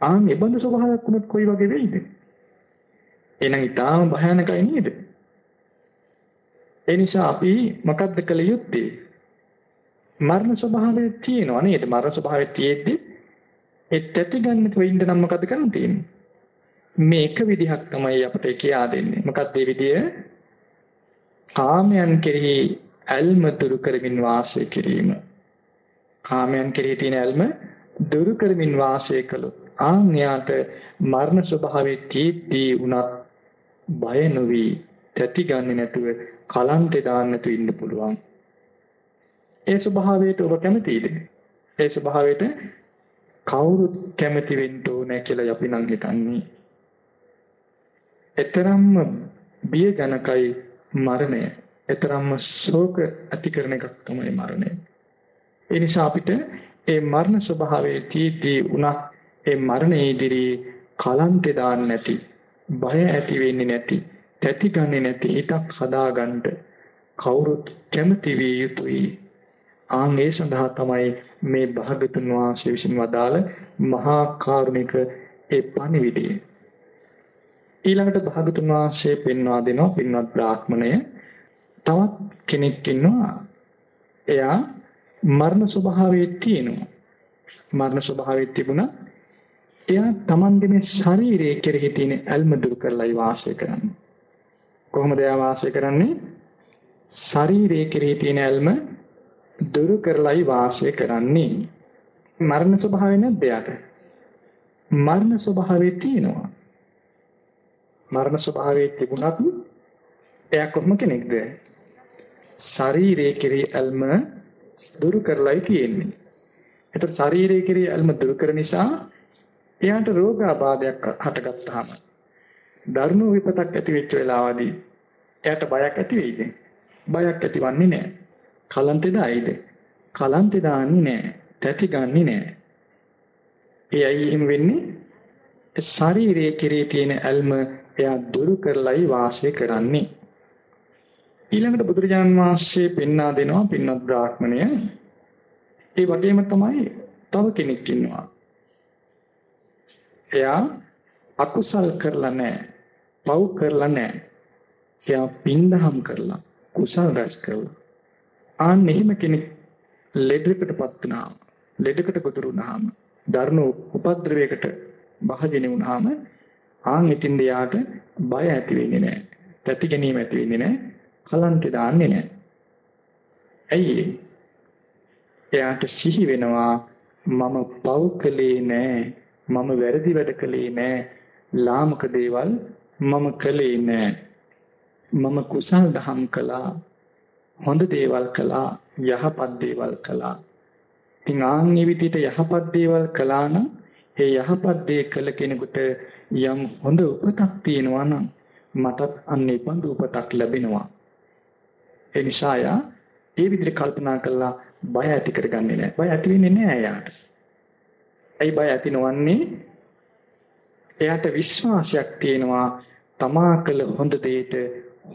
ආන් ඒ බඳු ස්වභාවයක් වුණත් කොයි වගේ වෙයිද? එහෙනම් ඊටාම භයානකයි නේද? ඒ නිසා අපි මොකක්ද කළ යුත්තේ? මරණ ස්වභාවය තියෙනවා නේද? මරණ ස්වභාවය තියෙද්දි ඒ තැති ගන්න වෙන්න නම් මොකද කරන්න තියෙන්නේ? මේක විදිහක් තමයි අපිට කියා දෙන්නේ. මොකක්ද මේ විදිය? කාමයන් කෙරෙහි ඇල්ම දුරු කරමින් වාසය කිරීම. කාමයන් කෙරෙහි තියෙන ඇල්ම දුරු කරමින් වාසය කළොත් ආන්‍යයට මරණ ස්වභාවයේ තීත්‍දී උනත් බය නොවි තැති ගන්නෙ නැතුව කලන්තේ දාන්න නැතුව ඉන්න පුළුවන්. ඒ ස්වභාවයට ඔබ කැමතිද? ඒ ස්වභාවයට කවුරුත් කැමති වෙන්න ඕනේ කියලා අපි නම් හිතන්නේ. එතරම්ම බියජනකයි මරණය. එතරම්ම ශෝක ඇති කරන එකක් තමයි මරණය. ඒ නිසා අපිට ඒ මරණ ස්වභාවයේ තීදී උනත් ඒ මරණය ඉදිරි කලන්තේ දාන්න නැති, බය ඇති වෙන්නේ නැති, තැති ගන්නේ නැති හිතක් හදාගන්න කවුරුත් කැමති විය යුතුයි. ආන් ඒ සඳහා තමයි මේ භාගතුන් වහන්සේ විසින් වදාළ මහා කාරුණික ඒ පණිවිඩය. ඊළඟට භාගතුන් වහන්සේ පෙන්වා දෙනවා පින්වත් බ්‍රාහ්මණය තවත් කෙනෙක් ඉන්නවා. එයා මරණ ස්වභාවයේ තියෙනවා. මරණ ස්වභාවයේ තිබුණා එයා Tamange මේ ශරීරයේ කෙරෙහි තියෙන ඇල්ම දුරු කරලායි වාසය කරන්නේ. කොහොමද එයා වාසය කරන්නේ? ශරීරයේ කෙරෙහි තියෙන ඇල්ම දුරු කරලායි වාසය කරන්නේ. මරණ ස්වභාවය නැද්ද එයාට මරණ ස්වභාවයේ තියෙනවා. මරණ ස්වභාවයේ තිබුණත් එයා කොහොම කෙනෙක්ද? ශරීරයේ කෙරෙහි අල්ම දුරු කරලයි තියෙන්නේ. ඒතර ශරීරයේ කෙරෙහි අල්ම දුරු කර නිසා එයාට රෝගාබාධයක් හටගත්තාම දරුණු විපතක් ඇති වෙච්ච වෙලාවදී එයාට බයක් ඇති වෙයිද? බයක් ඇතිවන්නේ නැහැ. කලන්තේ දායිද? කලන්තේ දාන්නේ නැහැ. තැති ගන්නෙ නැහැ. ඒ අයි එහෙම වෙන්නේ ශරීරයේ කෙරේ තියෙන ඇල්ම එයා දුරු කරලයි වාසය කරන්නේ. ඊළඟට බුදුරජාන් වහන්සේ පෙන්වා දෙනවා පින්වත් බ්‍රාහ්මණය. ඒ වගේම තමයි තව කෙනෙක් ඉන්නවා. එයා අකුසල් කරලා නැහැ. පව් කරලා නැහැ. එයා පින්දහම් කරලා කුසල් රැස් කරලා. ආන් එහෙම කෙනෙක් ලෙඩකටපත් වුණා. ලෙඩකට ගොදුරු වුණාම ධර්ම උපද්‍රවයකට භාජනය වුණාම ආන් ඉතින් දෙයාට බය ඇති වෙන්නේ නැහැ. තැති ගැනීම ඇති වෙන්නේ නැහැ. කලන්තේ දාන්නේ නැහැ. ඇයි එයාට සිහි වෙනවා මම පව් කළේ නෑ මම වැරදි වැඩ කළේ නෑ. ලාමක දේවල් මම කළේ නෑ. මම කුසල් දහම් කළා. හොඳ දේවල් කළා. යහපත් දේවල් කළා. ඉතින් ආන්ගේ විදිහට යහපත් දේවල් කළා නම් ඒ යහපත් දේ කළ කෙනෙකුට යම් හොඳ උපතක් තියෙනවා නම් මටත් අන්න ඒ බඳු උපතක් ලැබෙනවා. ඒ නිසා යා ඒ විදිහට කල්පනා කළා බය ඇති කරගන්නේ නැහැ. බය ඇති වෙන්නේ නැහැ යාට. ඇයි බය ඇති නොවන්නේ? එයාට විශ්වාසයක් තියෙනවා තමා කළ හොඳ දෙයට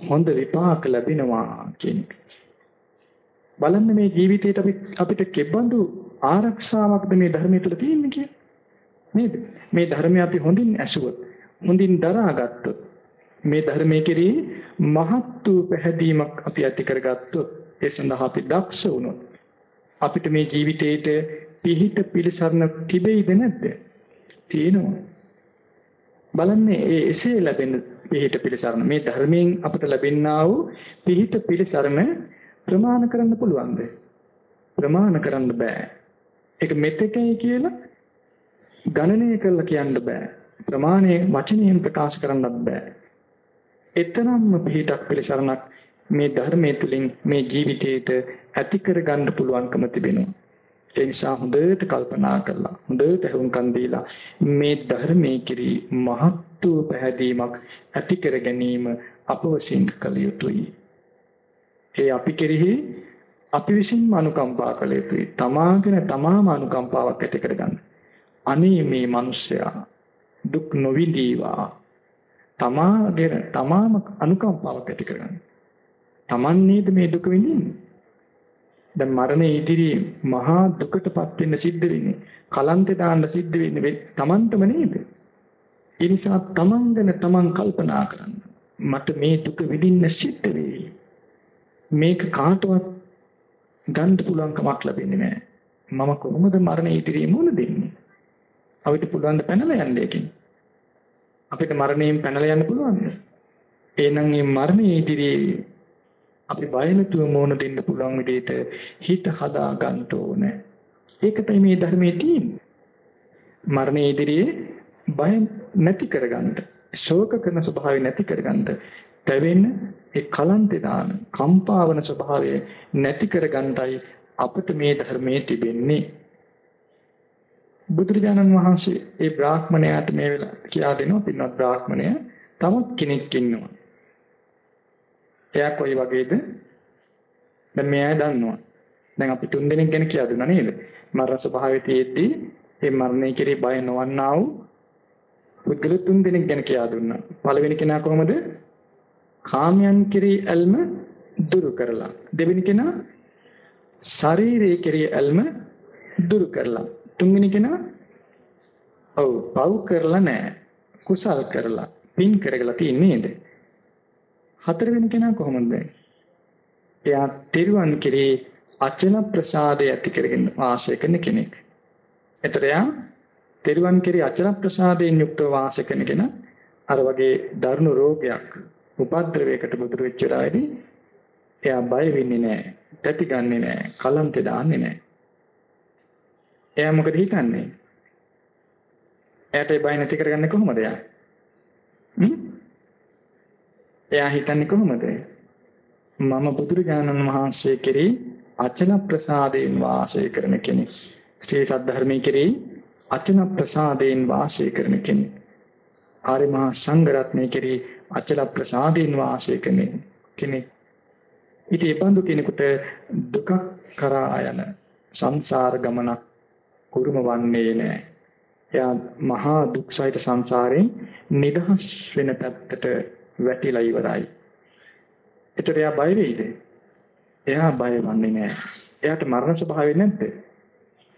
හොඳ විපාක ලැබෙනවා කියන එක. බලන්න මේ ජීවිතේට අපි අපිට කෙබඳු ආරක්ෂාවක්ද මේ ධර්මයේ තුල තියෙන්නේ කියලා. නේද? මේ ධර්මය අපි හොඳින් ඇසුවොත්, හොඳින් දරාගත්තොත්, මේ ධර්මයේ කෙරෙහි මහත් වූ පැහැදීමක් අපි ඇති කරගත්තොත්, ඒ සඳහා අපි දක්ෂ වුණොත් අපිට මේ ජීවිතේට පිහිට පිළිසරණ තිබෙයිද නැද්ද? තියෙනවා. බලන්නේ ඒ එසේ ලැබෙන පිහිට පිළිසරණ මේ ධර්මයෙන් අපට ලැබෙනා වූ පිහිට පිළිසරණ ප්‍රමාණ කරන්න පුළුවන්ද? ප්‍රමාණ කරන්න බෑ. ඒක මෙතෙකයි කියලා ගණනය කරලා කියන්න බෑ. ප්‍රමාණය වචනයෙන් ප්‍රකාශ කරන්නත් බෑ. එතරම්ම පිහිටක් පිළිසරණක් මේ ධර්මයේ තුලින් මේ ජීවිතේට ඇති කරගන්න පුළුවන්කම තිබෙනවා. ඒ නිසා හොඳට කල්පනා කරලා හොඳට හුම්කන් දීලා මේ ධර්මයේ කිරි මහත් වූ පැහැදීමක් ඇති කර ගැනීම අප වශයෙන් කළ යුතුයි. ඒ අපි කෙරෙහි අපි විසින්ම අනුකම්පා කළ යුතුයි. තමාගෙන තමාම අනුකම්පාවක් ඇති කරගන්න. අනේ මේ මිනිසයා දුක් නොවිඳීවා. තමාගෙන තමාම අනුකම්පාවක් ඇති කරගන්න. Taman නේද මේ දුක විඳින්නේ? දැන් මරණය ඉදිරියේ මහා දුකටපත් වෙන්න සිද්ධ වෙන්නේ. කලන්තේ දාන්න සිද්ධ වෙන්නේ Tamanටම නේද? ඒ නිසා Taman ගැන Taman කල්පනා කරන්න. මට මේ දුක විඳින්න සිද්ධ වෙයි. මේක කාටවත් ගන්න පුළුවන් කමක් ලැබෙන්නේ නැහැ. මම කොහොමද මරණය ඉදිරියේ මුහුණ දෙන්නේ? අපිට පුළුවන් ද පැනලා යන්න එකකින්? අපිට මරණයෙන් පැනලා යන්න පුළුවන්ද? එහෙනම් මේ මරණය ඉදිරියේ අපි බය නැතුව මොන දෙන්න පුළුවන් විදිහට හිත හදා ගන්න ඕනේ. ඒකටයි මේ ධර්මයේ තියෙන්නේ. මරණය ඉදිරියේ බය නැති කරගන්න, ශෝක කරන ස්වභාවය නැති කරගන්න, පැවෙන්න ඒ කලන්තේ දාන, කම්පාවන ස්වභාවය නැති කරගන්නයි අපිට මේ ධර්මයේ තිබෙන්නේ. බුදුරජාණන් වහන්සේ ඒ බ්‍රාහ්මණයාට මේ වෙලාව කියා දෙනවා පින්වත් බ්‍රාහ්මණය තවත් කෙනෙක් ඉන්නවා. එයා කොයි වගේද? දැන් මෙයා දන්නවා. දැන් අපි තුන් දෙනෙක් ගැන කියලා දුන්නා නේද? මරණ ස්වභාවයේ තියෙද්දී ඒ මරණය කෙරේ බය නොවන්නා වූ පුද්ගල තුන් දෙනෙක් ගැන කියලා දුන්නා. පළවෙනි කෙනා කොහොමද? කාමයන් කෙරේ ඇල්ම දුරු කරලා. දෙවෙනි කෙනා ශරීරයේ කෙරේ ඇල්ම දුරු කරලා. තුන්වෙනි කෙනා ඔව් පව් කරලා නැහැ. කුසල් කරලා පින් කරගලා තියෙන්නේ නේද? හතරවෙනි කෙනා කොහොමද එයා තිරුවන් කෙරේ අචල ප්‍රසාදය ඇති කරගෙන වාසය කරන කෙනෙක්. ඒතර එයා තිරුවන් කෙරේ අචල ප්‍රසාදයෙන් යුක්තව වාසය කරන කෙනා අර වගේ දරුණු රෝගයක් උපද්‍රවයකට බුදුර වෙච්ච වෙලාවේදී එයා බය වෙන්නේ නැහැ. තැති ගන්නෙ නැහැ. කලන්තේ දාන්නේ නැහැ. එයා මොකද හිතන්නේ? එයාට බය නැති කරගන්නේ කොහොමද එයා? හ්ම්? එයා හිතන්නේ කොහොමද? මම බුදුරජාණන් වහන්සේ කෙරෙහි අචල ප්‍රසාදයෙන් වාසය කරන කෙනෙක්. ශ්‍රී සද්ධර්මයේ කෙරෙහි අචල ප්‍රසාදයෙන් වාසය කරන කෙනෙක්. ආර්ය මහා සංඝ රත්නයේ කෙරෙහි අචල ප්‍රසාදයෙන් වාසය කරන කෙනෙක්. ඉතින් බඳු කෙනෙකුට දුක කරා යන සංසාර ගමනක් කුරුම වන්නේ නැහැ. එයා මහා දුක් සහිත සංසාරයෙන් නිදහස් වෙන පැත්තට වැටිලා ඉවරයි. ඒතර එයා බය වෙයිද? එයා බය වන්නේ නැහැ. එයාට මරණ ස්වභාවය නැද්ද?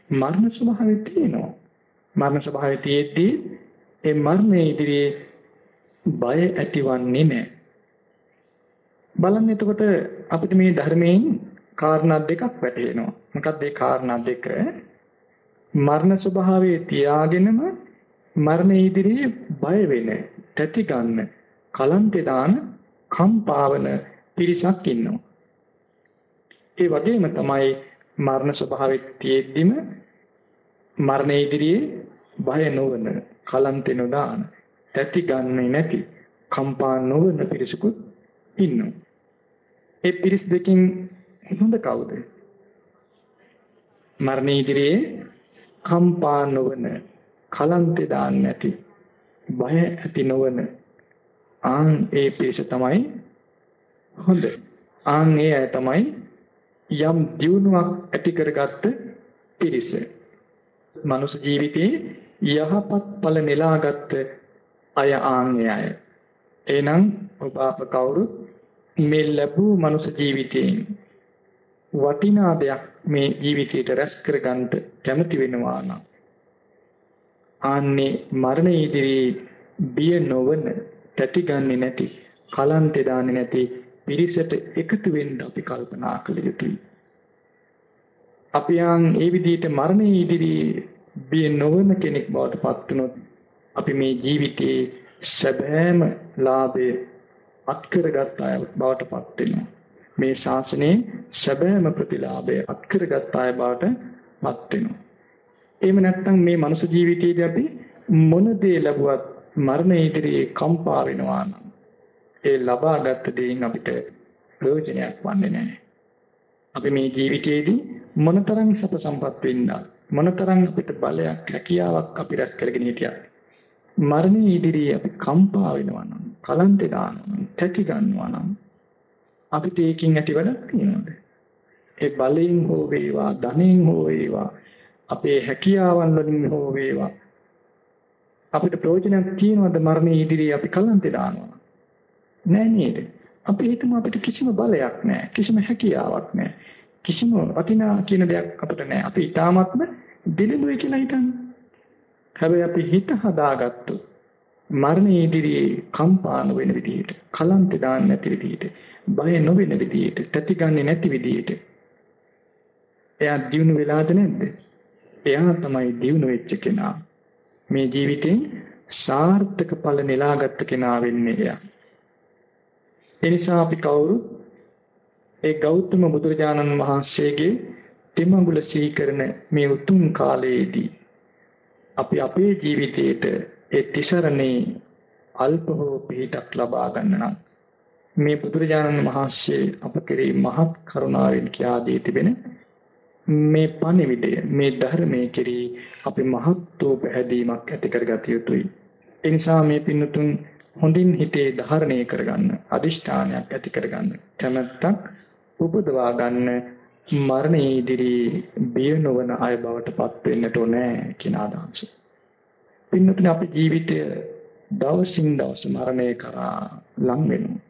මරණ ස්වභාවය තියෙනවා. මරණ ස්වභාවය තියෙද්දී ඒ මරණය ඉදිරියේ බය ඇතිවන්නේ නැහැ. බලන්න එතකොට අපිට මේ ධර්මයෙන් කාරණා දෙකක් වැටහෙනවා. මොකක්ද ඒ කාරණා දෙක? මරණ ස්වභාවයේ තියාගෙනම මරණ ඉදිරියේ බය වෙන, තැති ගන්න කලන්තේ දාන කම්පාවන පිරිසක් ඉන්නවා. ඒ වගේම තමයි මරණ ස්වභාවයේ තියෙද්දිම මරණය ඉදිරියේ බය නොවන කලන්තේ නොදාන තැති ගන්නේ නැති කම්පා නොවන පිරිසකුත් ඉන්නවා. ඒ පිරිස් දෙකින් හොඳ කවුද? මරණය ඉදිරියේ කම්පා නොවන කලන්තේ දාන්නේ නැති බය ඇති නොවන ආන් ඒ පිරිස තමයි හොඳ. ආන් ඒ අය තමයි යම් දියුණුවක් ඇති කරගත්ත පිරිස. මනුෂ්‍ය ජීවිතේ යහපත් ඵල නෙලාගත් අය ආන්ගේ අය. එහෙනම් ඔබ අප කවුරු මේ ලැබූ මනුෂ්‍ය ජීවිතයෙන් වටිනා දෙයක් මේ ජීවිතයට රැස් කරගන්න කැමති වෙනවා නම් ආන්නේ මරණ ඉදිරියේ බිය නොවන තැතිගන්නේ නැති කලන්තේ දාන්නේ නැති පිරිසට එකතු වෙන්න අපි කල්පනා කළ යුතුයි. අපි යන් ඒ විදිහට මරණයේ ඉදිරියේ බිය නොවන කෙනෙක් බවට පත් වුණොත් අපි මේ ජීවිතයේ සැබෑම ලාභය අත්කරගත් අය බවට පත් වෙනවා. මේ ශාසනයේ සැබෑම ප්‍රතිලාභය අත්කරගත් අය බවට පත් වෙනවා. එහෙම නැත්නම් මේ මනුෂ්‍ය ජීවිතයේදී අපි මොන දේ ලැබුවත් මරණ ඉදිරියේ කම්පා වෙනවා නම් ඒ ලබාගත් දේෙන් අපිට ප්‍රයෝජනයක් වන්නේ නැහැ. අපි මේ ජීවිතයේදී මොනතරම් සප සම්පත් වෙන්නත් මොනතරම් අපිට බලයක් හැකියාවක් අපි රැස් කරගෙන හිටියත් මරණය ඉදිරියේ අපි කම්පා වෙනවා නම් කලන්තේ දානවා නම් තැති ගන්නවා නම් අපිට ඒකින් ඇති වැඩක් තියෙනවද? ඒ බලයෙන් හෝ වේවා ධනෙන් හෝ වේවා අපේ හැකියාවන් වලින් හෝ වේවා අපිට ප්‍රයෝජනයක් තියෙනවද මරණය ඉදිරියේ අපි කලන්තේ දානවා? නෑ නේද? අපි හිතමු අපිට කිසිම බලයක් නෑ කිසිම හැකියාවක් නෑ කිසිම වටිනා කියන දෙයක් අපිට නෑ අපි ඊටාත්ම දිලිඳුයි කියලා හිතන්නේ. හැබැයි අපි හිත හදාගත්තොත් මරණය ඉදිරියේ කම්පාන වෙන විදිහට, කලන්ත දාන්න නැති විදිහට, බය නොවෙන විදිහට, තැති ගන්නෙ නැති විදිහට. එයා දියුණු වෙලාද නැද්ද? එයා තමයි දියුණු වෙච්ච කෙනා. මේ ජීවිතෙන් සාර්ථක ඵල නෙලාගත් කෙනා වෙන්නේ එයා. එනිසා අපි කවුරුත් ඒ ගෞතම බුදුරජාණන් වහන්සේගේ තෙමඟුල සීකරන මේ උතුම් කාලයේදී අපි අපේ ජීවිතයේට ඒ තිසරණේ අල්ප හෝ පිටක් ලබා ගන්න නම් මේ බුදුරජාණන් වහන්සේ අප කෙරෙහි මහත් කරුණාවෙන් කියා දී තිබෙන මේ පණිවිඩය මේ ධර්මයේ කෙරෙහි අපි මහත් වූ පැහැදීමක් ඇති කරගත යුතුයි. ඒ නිසා මේ පින්නතුන් හොඳින් හිතේ ධාරණය කරගන්න අදිෂ්ඨානයක් ඇති කරගන්න කැමැත්තක් උපදවා ගන්න මරණයේ ඉදිරි බිය නොවන අය බවට පත් වෙන්නට ඕනේ කියන අදහස. පින්නතුනේ අපේ ජීවිතය දවසින් දවස මරණය කරා ලං වෙනවා.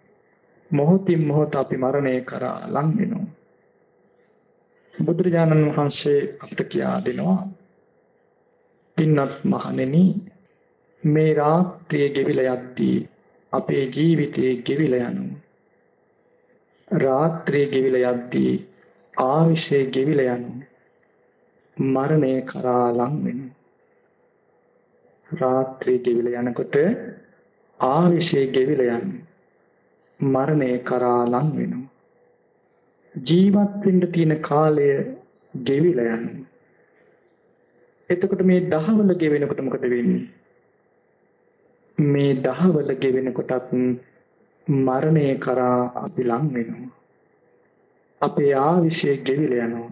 මොහොතින් මොහොත අපි මරණය කරා ලං වෙනවා. බුදුරජාණන් වහන්සේ අපට කියා දෙනවා පින්නත් මහණෙනි මේ රාත්‍රියේ ගෙවිලා යද්දී අපේ ජීවිතයේ ගෙවිලා යනවා. රාත්‍රියේ ගෙවිලා යද්දී ආවිෂය ගෙවිලා යනවා. මරණය කරා ලං වෙනවා. රාත්‍රී ගෙවිලා යනකොට ආවිෂය ගෙවිලා යනවා. මරණය කරා ලං වෙනවා. ජීවත් වෙන්න තියෙන කාලය ගෙවිලා යනවා. එතකොට මේ දහවල ගෙවෙනකොට මොකද වෙන්නේ? මේ දහවල ගෙවෙනකොටත් මරණය කරා අපි ලං වෙනවා. අපේ ආවිෂය ගෙවිලා යනවා.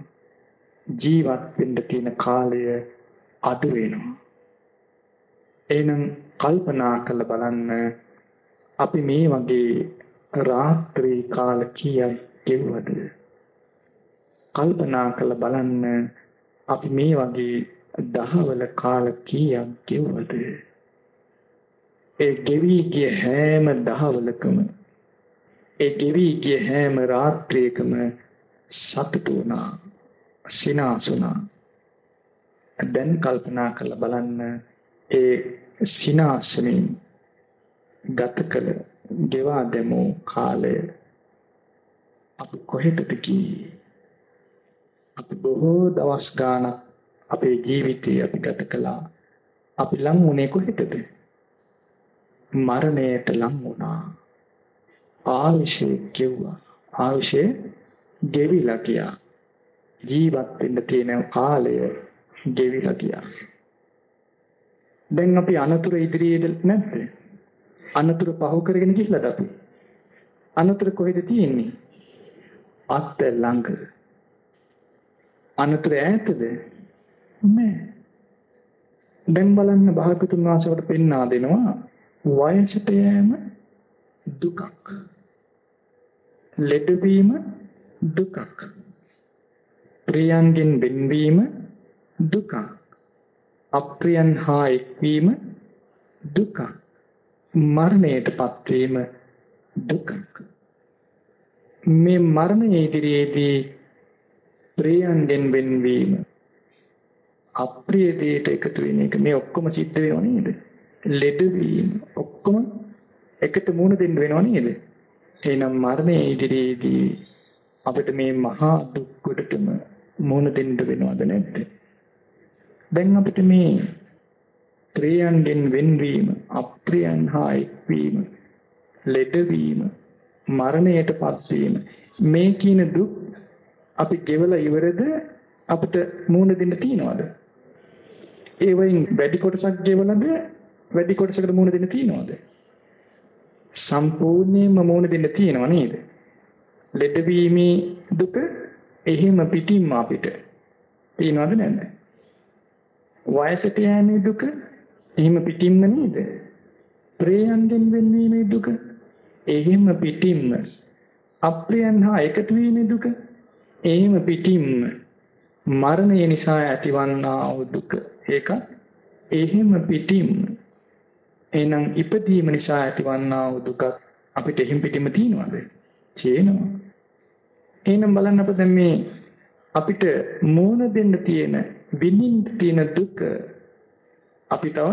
ජීවත් වෙන්න තියෙන කාලය අඩු වෙනවා. එහෙනම් කල්පනා කරලා බලන්න අපි මේ වගේ රාත්‍රී කාල කීයක් ගෙවුවද? කල්පනා කරලා බලන්න අපි මේ වගේ දහවල කාල කීයක් ගෙවුවද? ඒ ගෙවි ගිය හැම දහවලකම ඒ ගෙවි ගිය හැම රාත්‍රියකම සතුටු වුණා සිනාසුණා දැන් කල්පනා කරලා බලන්න ඒ සිනාසමින් ගත කළ ගෙවා දැමූ කාලය අපි කොහෙටද ගියේ අපි බොහෝ දවස් ගාණක් අපේ ජීවිතේ අපි ගත කළා අපි ලං වුණේ කොහෙටද මරණයට ලං වුණා ආයුෂේ ගෙව්වා ආයුෂේ ගෙවිලා ගියා ජීවත් වෙන්න තියෙන කාලය ගෙවිලා ගියා. දැන් අපි අනතුරු ඉදිරියේ නැද්ද? අනතුරු පහු කරගෙන ගිහිල්ලාද අපි? අනතුරු කොහෙද තියෙන්නේ? අත් ළඟ. අනතුරු ඈතද? නෑ. දැන් බලන්න භාගතුන් වහන්සේට පෙන්වා දෙනවා වයසට යෑම දුකක්. ලෙඩවීම දුකක්. ප්‍රියයන්ගෙන් වෙන්වීම දුකක්. අප්‍රියන් හා එක්වීම දුකක්. මරණයටපත් වීම දුකක්. මේ මරණය ඉදිරියේදී ප්‍රියයන්ගෙන් වෙන්වීම අප්‍රිය දෙයට එකතු වෙන එක මේ ඔක්කොම සිද්ධ වෙනව නේද? ලෙඩවීම ඔක්කොම එකට මුණ දෙන්න වෙනව නේද? එහෙනම් මරණය ඉදිරියේදී අපිට මේ මහා දුක් කොටටම මුණ දෙන්න වෙනවද නැද්ද? දැන් අපිට මේ ත්‍රියන්ගෙන් වෙන්වීම, අප්‍රියන් හා එක්වීම, ලෙඩවීම, මරණයටපත් වීම මේ කියන දුක් අපි ගෙවලා ඉවරද අපිට මුණ දෙන්න තියනවද? ඒ වයින් වැඩි කොටසක් ගෙවලද වැඩි කොටසකට මුණ දෙන්න තියනවද? සම්පූර්ණයෙන්ම මුණ දෙන්න තියනව නේද? ලෙඩවීමේ දුක එහෙම පිටින්ම අපිට තියනවද නැද්ද? වයසට යෑමේ දුක එහෙම පිටින්ම නේද? ප්‍රේයන්ගෙන් වෙන්වීමේ දුක එහෙම පිටින්ම අප්‍රියන් හා එකතු වීමේ දුක එහෙම පිටින්ම මරණය නිසා ඇතිවන්නා වූ දුක ඒක එහෙම පිටින්ම එහෙනම් ඉපදීම නිසා ඇතිවන්නා වූ දුක අපිට එහෙම් පිටින්ම තියෙනවද? තියෙනවා. එහෙනම් බලන්න අප දැන් මේ අපිට මෝන දෙන්න තියෙන විඳින්න තියෙන දුක අපි තව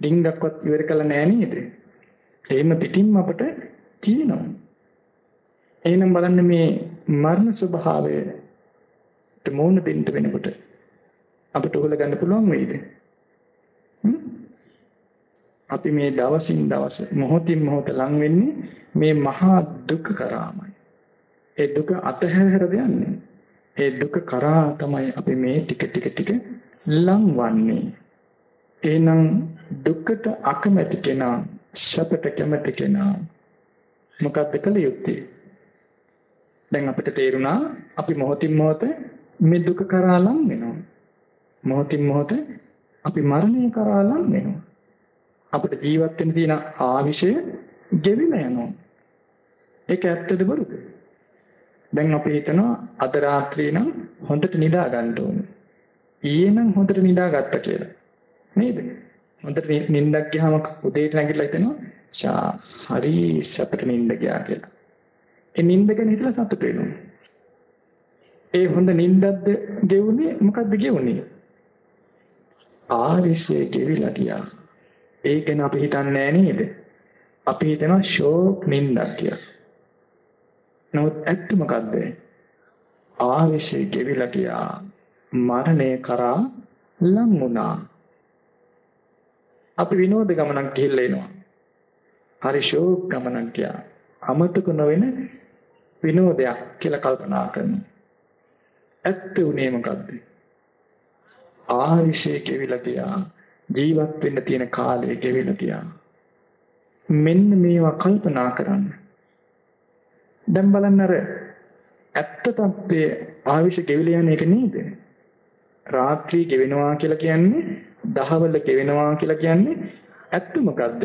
ඩිංගක්වත් ඉවර කළ නෑ නේද? එහෙම පිටින්ම අපට තියෙනවා. එහෙනම් බලන්න මේ මරණ ස්වභාවය මෝන දෙන්න වෙනකොට අපිට උගල ගන්න පුළුවන් වෙයිද? අපි මේ දවසින් දවස මොහොතින් මොහොත ලං වෙන්නේ මේ මහා දුක කරාමයි. ඒ දුක අතහැර යන්නේ. ඒ දුක කරා තමයි අපි මේ ටික ටික ටික ලං වන්නේ. එහෙනම් දුකට අකමැති කෙනා සැපට කැමති කෙනා මොකක්ද කළ යුත්තේ? දැන් අපිට තේරුණා අපි මොහොතින් මොහොත මේ දුක කරා ලං වෙනවා. මොහොතින් මොහොත අපි මරණය කරා ලං වෙනවා. අපිට ජීවත් වෙන්න තියෙන ආවිෂය ගෙවිලා යනවා. ඒක ඇත්තද බොරුද? දැන් අපි හිතනවා අද රාත්‍රියේ නම් හොඳට නිදා ගන්න ඕනේ. ඊයේ නම් හොඳට නිදාගත්තා කියලා. නේද? හොඳට නිින්දක් ගියාම උදේට නැගිටලා හිතනවා ෂා හරි සැපට නිින්ද ගියා කියලා. ඒ නිින්ද ගැන හිතලා සතුට වෙනවා. ඒ හොඳ නිින්දක්ද ගෙවුනේ මොකද්ද ගෙවුනේ? ආවිෂය ගෙවිලා ගියා. ඒ ගැන අපි හිතන්නේ නේද? අපි හිතනවා ෂෝක් නින්දක් කියලා. නමුත් ඇත්ත මොකද්ද? ආවිෂය ගෙවිලා ගියා. මරණය කරා ලං වුණා. අපි විනෝද ගමනක් ගිහිල්ලා එනවා. හරි ෂෝක් ගමනක් ගියා. අමතක නොවන විනෝදයක් කියලා කල්පනා කරනවා. ඇත්ත උනේ මොකද්ද? ආවිෂය ගෙවිලා ගියා. ජීවත් වෙන්න තියෙන කාලය ගෙවිලා ගියා. මෙන්න මේවා කල්පනා කරන්න. දැන් බලන්න අර ඇත්ත తත්වයේ ආවිෂ ගෙවිලා යන එක නේද? රාත්‍රී ගෙවෙනවා කියලා කියන්නේ දහවල ගෙවෙනවා කියලා කියන්නේ ඇත්ත මොකද්ද?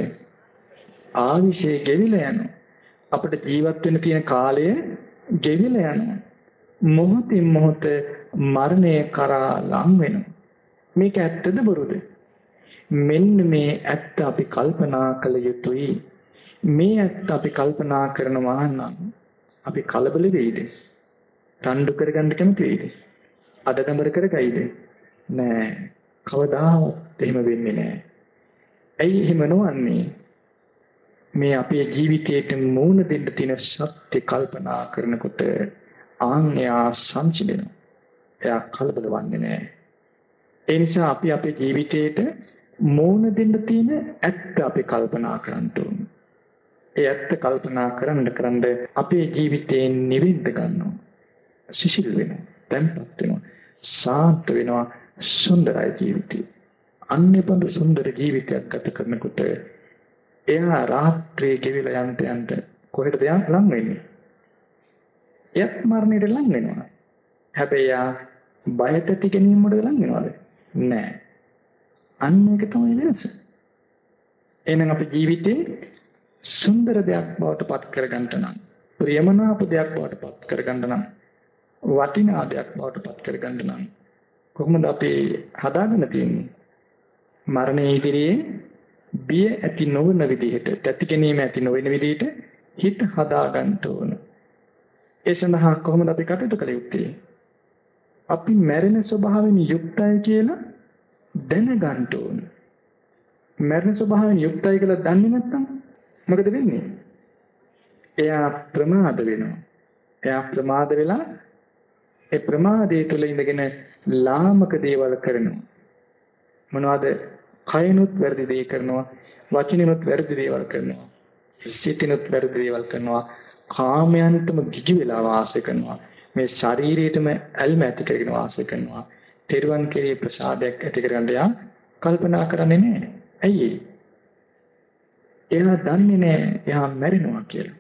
ආවිෂේ ගෙවිලා යන අපිට ජීවත් වෙන්න තියෙන කාලය ගෙවිලා යනවා. මොහොතින් මොහොත මරණය කරා ලං වෙනවා. මේක ඇත්තද බොරුද? මෙන්න මේ ඇත්ත අපි කල්පනා කළ යුතුයි. මේ ඇත්ත අපි කල්පනා කරනවා නම් අපි කලබල වෙයිද? රණ්ඩු කරගන්න කැමති වෙයිද? අදදඹර කරගයිද? නෑ. කවදාවත් එහෙම වෙන්නේ නෑ. ඇයි එහෙම නොවන්නේ? මේ අපේ ජීවිතයට මූණ දෙන්න තියෙන සත්‍ය කල්පනා කරනකොට ආන්‍යා සංසිඳෙනවා. එයා කලබල වෙන්නේ නෑ. ඒ නිසා අපි අපේ ජීවිතේට මෝන දෙන්න තියෙන ඇත්ත අපි කල්පනා කරන්න ඕනේ. ඒ ඇත්ත කල්පනා කරන්න කරන්න අපේ ජීවිතයෙන් නිවෙන්න ගන්නවා. සිසිල් වෙනවා, තැම්පත් වෙනවා, සාන්ත වෙනවා, සුන්දරයි ජීවිතය. අන්නේ බඳු සුන්දර ජීවිතයක් ගත කරනකොට එයා රාත්‍රියේ ගෙවිලා යන්ට යන්ට කොහෙටද ලං වෙන්නේ? එයත් මරණයට ලං වෙනවා. හැබැයි යා බයට ඇති ගැනීමකට ලං වෙනවද? නෑ. අන්න ඒක තමයි වෙනස. එහෙනම් අපේ ජීවිතේ සුන්දර දෙයක් බවට පත් කරගන්න නම් ප්‍රියමනාප දෙයක් බවට පත් කරගන්න නම් වටිනා දෙයක් බවට පත් කරගන්න නම් කොහොමද අපි හදාගන්න තියෙන්නේ මරණය ඉදිරියේ බිය ඇති නොවන විදිහට තැති ගැනීම ඇති නොවන විදිහට හිත හදාගන්න ඕන ඒ සඳහා කොහොමද අපි කටයුතු කළ යුත්තේ අපි මැරෙන ස්වභාවයෙන් යුක්තයි කියලා දැනගන්න ඕන මැරෙන ස්වභාවයෙන් යුක්තයි කියලා දන්නේ නැත්නම් මොකද වෙන්නේ එයා ප්‍රමාද වෙනවා එයා ප්‍රමාද වෙලා ඒ ප්‍රමාදයේ තුල ඉඳගෙන ලාමක දේවල් කරනවා. මොනවද? කයනොත් වැරදි දේ කරනවා, වචනිනොත් වැරදි දේවල් කරනවා. සිතිනොත් වැරදි දේවල් කරනවා. කාමයන්ටම ගිජු වෙලා වාසය කරනවා. මේ ශරීරයටම ඇල්ම ඇති කරගෙන වාසය කරනවා. තෙරුවන් කෙරේ ප්‍රසාදයක් ඇති කරගන්න යා කල්පනා කරන්නේ නැහැ. ඇයි එයා දන්නේ නැහැ එයා මැරෙනවා කියලා.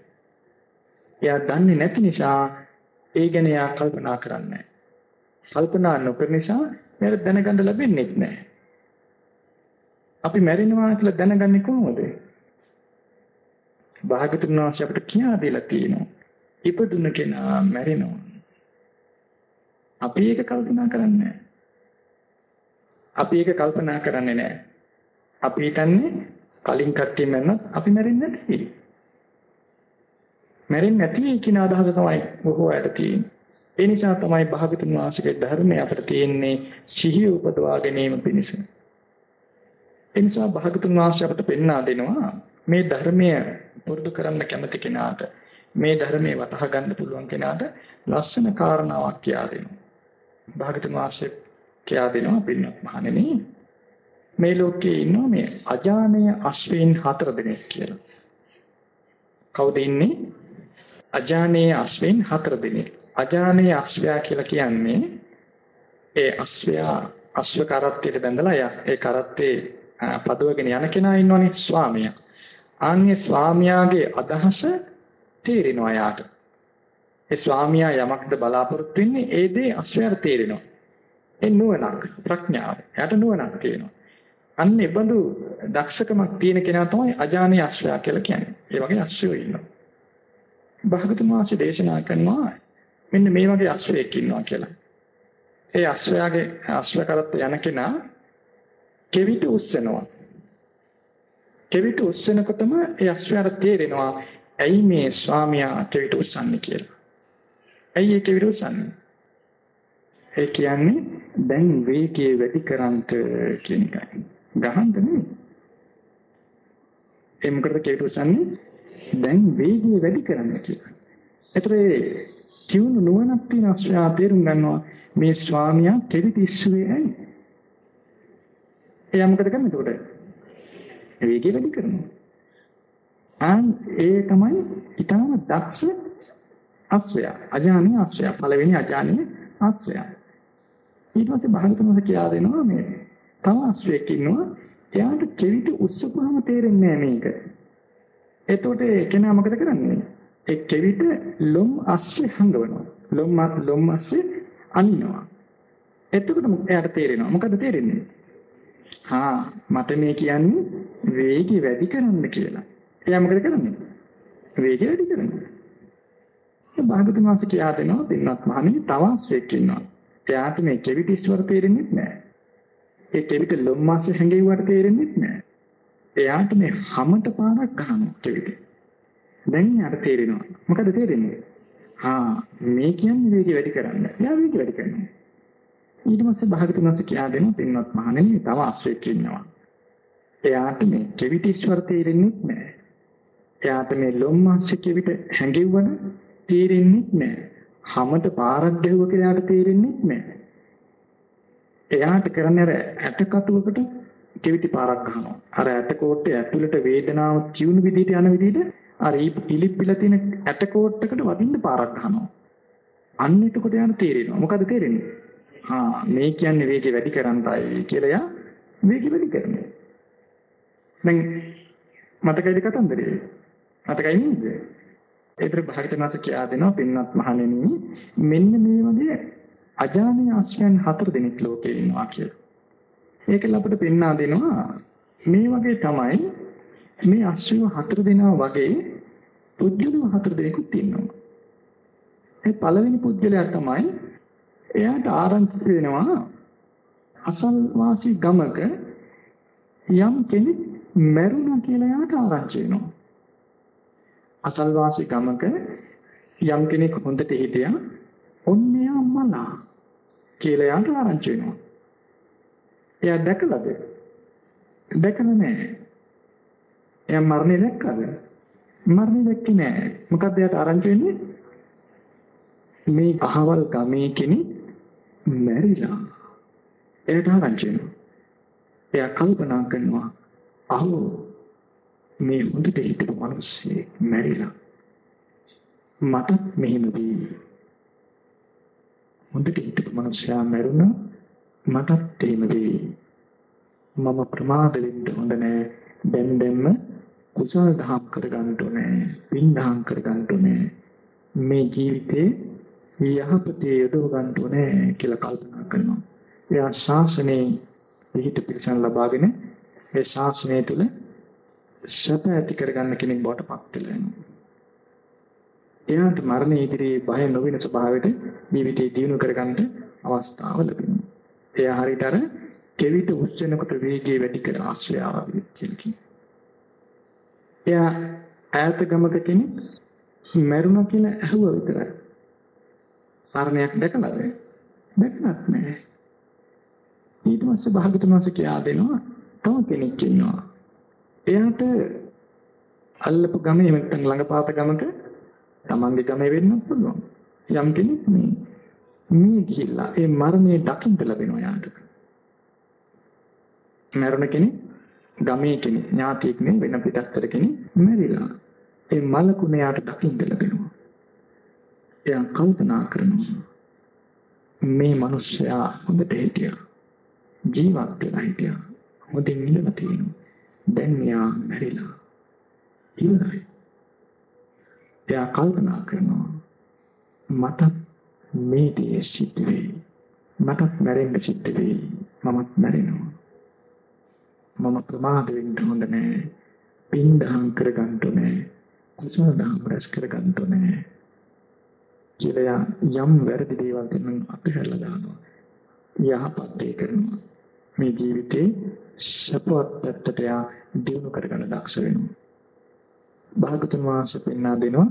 එයා දන්නේ නැති නිසා ඒ ගැන යා කල්පනා කරන්නේ කල්පනා නොකර නිසා මෙයාට දැනගන්න ලැබෙන්නේ නැහැ. අපි මැරෙනවා කියලා දැනගන්නේ කොහොමද? භාගතුන් වහන්සේ අපිට කියා දීලා තියෙනවා. ඉපදුන කෙනා මැරෙනවා. අපි ඒක කල්පනා කරන්නේ අපි ඒක කල්පනා කරන්නේ නැහැ. අපි හිතන්නේ කලින් කට්ටිය මැරෙනත් අපි මැරෙන්නේ නැති. මැරෙන්නේ නැති කියන අදහස තමයි බොහෝ අයට තියෙන්නේ. ඒ නිසා තමයි භාගතුන් වහන්සේගේ ධර්මය අපිට තියෙන්නේ සිහිය උපදවා ගැනීම පිණිස. ඒ නිසා භාගතුන් වහන්සේ අපිට පෙන්වා දෙනවා මේ ධර්මය පුරුදු කරන්න කැමති කෙනාට මේ ධර්මයේ වටහා ගන්න පුළුවන් කෙනාට ලස්සන කාරණාවක් කියා දෙනවා. භාගතුන් වහන්සේ කියා දෙනවා පින්වත් මහණෙනි මේ ලෝකයේ ඉන්න මේ අජානීය අශ්වීන් හතර දෙනෙක් කියලා. කවුද ඉන්නේ? අජානීය අශ්වයන් හතර දෙනෙක්. අජානීය අශ්වයා කියලා කියන්නේ ඒ අශ්වයා අශ්ව කරත්තයට බැඳලා ඒ කරත්තේ පදවගෙන යන කෙනා ඉන්නවනේ ස්වාමියා. ආන්ගේ ස්වාමියාගේ අදහස තේරෙනවා යාට. ඒ ස්වාමියා යමක්ද බලාපොරොත්තු වෙන්නේ ඒ දේ අශ්වයාට තේරෙනවා. ඒ නුවණක් ප්‍රඥාව. එයාට නුවණක් තියෙනවා. අන්න ඒ බඳු දක්ෂකමක් තියෙන කෙනා තමයි අජානීය අශ්වයා කියලා කියන්නේ. ඒ වගේ අශ්වයෝ ඉන්නවා. භාගතුන් වහන්සේ දේශනා කරනවා මෙන්න මේ වගේ අශ්වයෙක් ඉන්නවා කියලා. ඒ අශ්වයාගේ අශ්ව කරත් යන කෙනා කෙවිත උස්සනවා. කෙවිත උස්සනකොටම ඒ අශ්වයාට තේරෙනවා ඇයි මේ ස්වාමියා කෙවිත උස්සන්නේ කියලා. ඇයි ඒ කෙවිත උස්සන්නේ? ඒ කියන්නේ දැන් වේගය වැඩි කරන්ත කියන එකයි. ගහන්න නෙමෙයි. ඒ මොකටද කෙවිත උස්සන්නේ? දැන් වේගය වැඩි කරන්න කියලා. ඒතර ඒ තියුණු නුවණක් තියෙන අශ්‍රයා තේරුම් ගන්නවා මේ ස්වාමියා කෙවිත ඉස්සුවේ ඇයි? එයා මොකද කරන්නේ එතකොට? වේගය වැඩි කරනවා. ආන් ඒ තමයි ඊටම දක්ෂ අශ්වයා. අජානීය අශ්වයා. පළවෙනි අජානීය අශ්වයා. ඊට පස්සේ භාගතුමස කියා දෙනවා මේ තව අශ්වයෙක් ඉන්නවා. එයාට කෙවිත උස්සපුවාම තේරෙන්නේ නැහැ මේක. එතකොට කෙනා මොකද කරන්නේ? ඒ කෙවිත ලොම් අස්සේ හංගවනවා. ලොම් ලොම් අස්සේ අනිනවා. එතකොට එයාට තේරෙනවා. මොකද තේරෙන්නේ? හා මට මේ කියන්නේ වේගය වැඩි කරන්න කියලා. එයා මොකද කරන්නේ? වේගය වැඩි කරනවා. ඒ භාගතුන් වහන්සේ කියා දෙනවා පින්වත් මහණෙනි තවස්වෙක් ඉන්නවා. එයාට මේ කෙවිත ඉස්වර තේරෙන්නේ නැහැ. ඒ කෙවිත ලොම් අස්සේ හැංගෙව්වට තේරෙන්නේ නැහැ. එයාට මේ හැමත පාරක් ගහනවා කෙවිතේ. දැන් යාට තේරෙනවා. මොකද තේරෙන්නේ? හා මේ කියන්නේ වේගය වැඩි කරන්න. එයා වේගය වැඩි කරනවා. ඊට පස්සේ භාගතුන් වහන්සේ කියා දෙනවා පින්වත් මහණෙනි තව ආශ්‍රයෙක් ඉන්නවා. එයාට මේ කෙවිත ඉස්වර තේරෙන්නේ නැහැ. එයාට මේ ලොම්මාස්සේ කෙවිත හැංගෙවන තේරෙන්නේ නැහැ. හැමත පාරක් ගැහුව කියලා එයාට තේරෙන්නේ නැහැ. එයාට කරන්නේ අර ඇටකටුවකට කෙවිති පාරක් ගහනවා. අර ඇටකෝට්ටේ ඇතුළට වේදනාව කියුණු විදිහට යන විදිහට අර ඉලිප්පිලා තියෙන ඇටකෝට්ටකට වදින්න පාරක් ගහනවා. අන්න එතකොට යන තේරෙනවා. මොකද තේරෙන්නේ? ආ මේ කියන්නේ වේගය වැඩි කරන්නයි කියලා යා වේගය වැඩි කරනවා. දැන් මතකයිද කතන්දරේ? මතකයි නේද? ඒතර භාගතනාස කියා දෙනවා පින්වත් මහණෙනි මෙන්න මේ වගේ අජානීය ආශ්‍රයන් හතර දෙනෙක් ලෝකේ ඉන්නවා කියලා. ඒකල අපිට පෙන්වා දෙනවා මේ වගේ තමයි මේ ආශ්‍රය හතර දෙනා වගේ පුද්ගලයෝ හතර දෙනෙකුත් ඉන්නවා. ඒ පළවෙනි පුද්ගලයා තමයි එයාට ආරංචි වෙනවා අසල්වාසී ගමක යම් කෙනෙක් මැරුණා කියලා එයාට ආරංචි වෙනවා. අසල්වාසී ගමක යම් කෙනෙක් හොඳට හිටියා ඔන්න එයා මලා කියලා එයාට ආරංචි වෙනවා. එයා දැකලාද? දැකලා නැහැ. එයා මරණය දැක්කද? මරණය දැක්කේ නැහැ. මොකද එයාට ආරංචි වෙන්නේ? මේ අහවල් ගමේ කෙනෙක් මැරිලා. එයාට ආරංචි වෙනවා. එයා කල්පනා කරනවා අහෝ මේ හොඳට හිටපු මිනිස්සේ මැරිලා. මටත් මෙහෙම වෙයි. හොඳට හිටපු මිනිස්සයා මැරුණා මටත් එහෙම වෙයි. මම ප්‍රමාද වෙන්න හොඳ නෑ. දැන් දැන්ම කුසල දහම් කරගන්න ඕනේ. පින් දහම් කරගන්න ඕනේ. මේ ජීවිතේ යහපතේ යොදව ගන්න ඕනේ කියලා කල්පනා කරනවා. එයා ශාසනයේ පිහිට පිළිසන් ලබාගෙන ඒ ශාසනය තුල සැප ඇති කරගන්න කෙනෙක් බවට පත් වෙලා යනවා. එයාට මරණය ඉදිරියේ බය නොවන ස්වභාවයට ජීවිතේ දියුණු කරගන්න අවස්ථාව ලැබෙනවා. එයා හරියට අර කෙවිත උස්සනකොට වේගය වැඩි කර ආශ්‍රය ආරම්භ කියලා එයා ඈත ගමක කෙනෙක් මැරුණා කියලා ඇහුවා විතරයි. මරණයක් දැකලාද? දැකලත් නැහැ. ඊට පස්සේ භාගතුන් වහන්සේ කියා දෙනවා තව කෙනෙක් ඉන්නවා. එයාට අල්ලපු ගමේ නැත්නම් ළඟපාත ගමක තමන්ගේ ගමේ වෙන්නත් පුළුවන්. යම් කෙනෙක් මේ මේ ගිහිල්ලා ඒ මරණය දකින්න ලැබෙනවා යාට. මරණ කෙනෙක් ගමේ කෙනෙක් ඥාතියෙක් නෙවෙයි වෙන පිටත්තර කෙනෙක් මැරිලා. ඒ මලකුණ යාට දකින්න ලැබෙනවා. එයා කල්පනා කරනවා මේ මිනිස්සයා හොඳට හිටියා. ජීවත් වෙලා හිටියා. හොඳින් ඉඳලා තියෙනවා. දැන් මෙයා මැරිලා. ඉවරයි. එයා කල්පනා කරනවා මට මේ දේ සිද්ධ වෙයි. මටත් මැරෙන්න සිද්ධ වෙයි. මමත් මැරෙනවා. මම ප්‍රමාද වෙන්න හොඳ නෑ. පින් දහම් කරගන්න ඕනේ. කුසල දහම් රැස් කරගන්න ඕනේ. කියලා යම් වැරදි දේවල් කරන අපහැරලා දානවා. යහපත් දේ කරනවා. මේ ජීවිතේ සපවත් පැත්තට යා දිනු කරගන්න දක්ෂ වෙනවා. භාගතුන් වහන්සේ පෙන්වා දෙනවා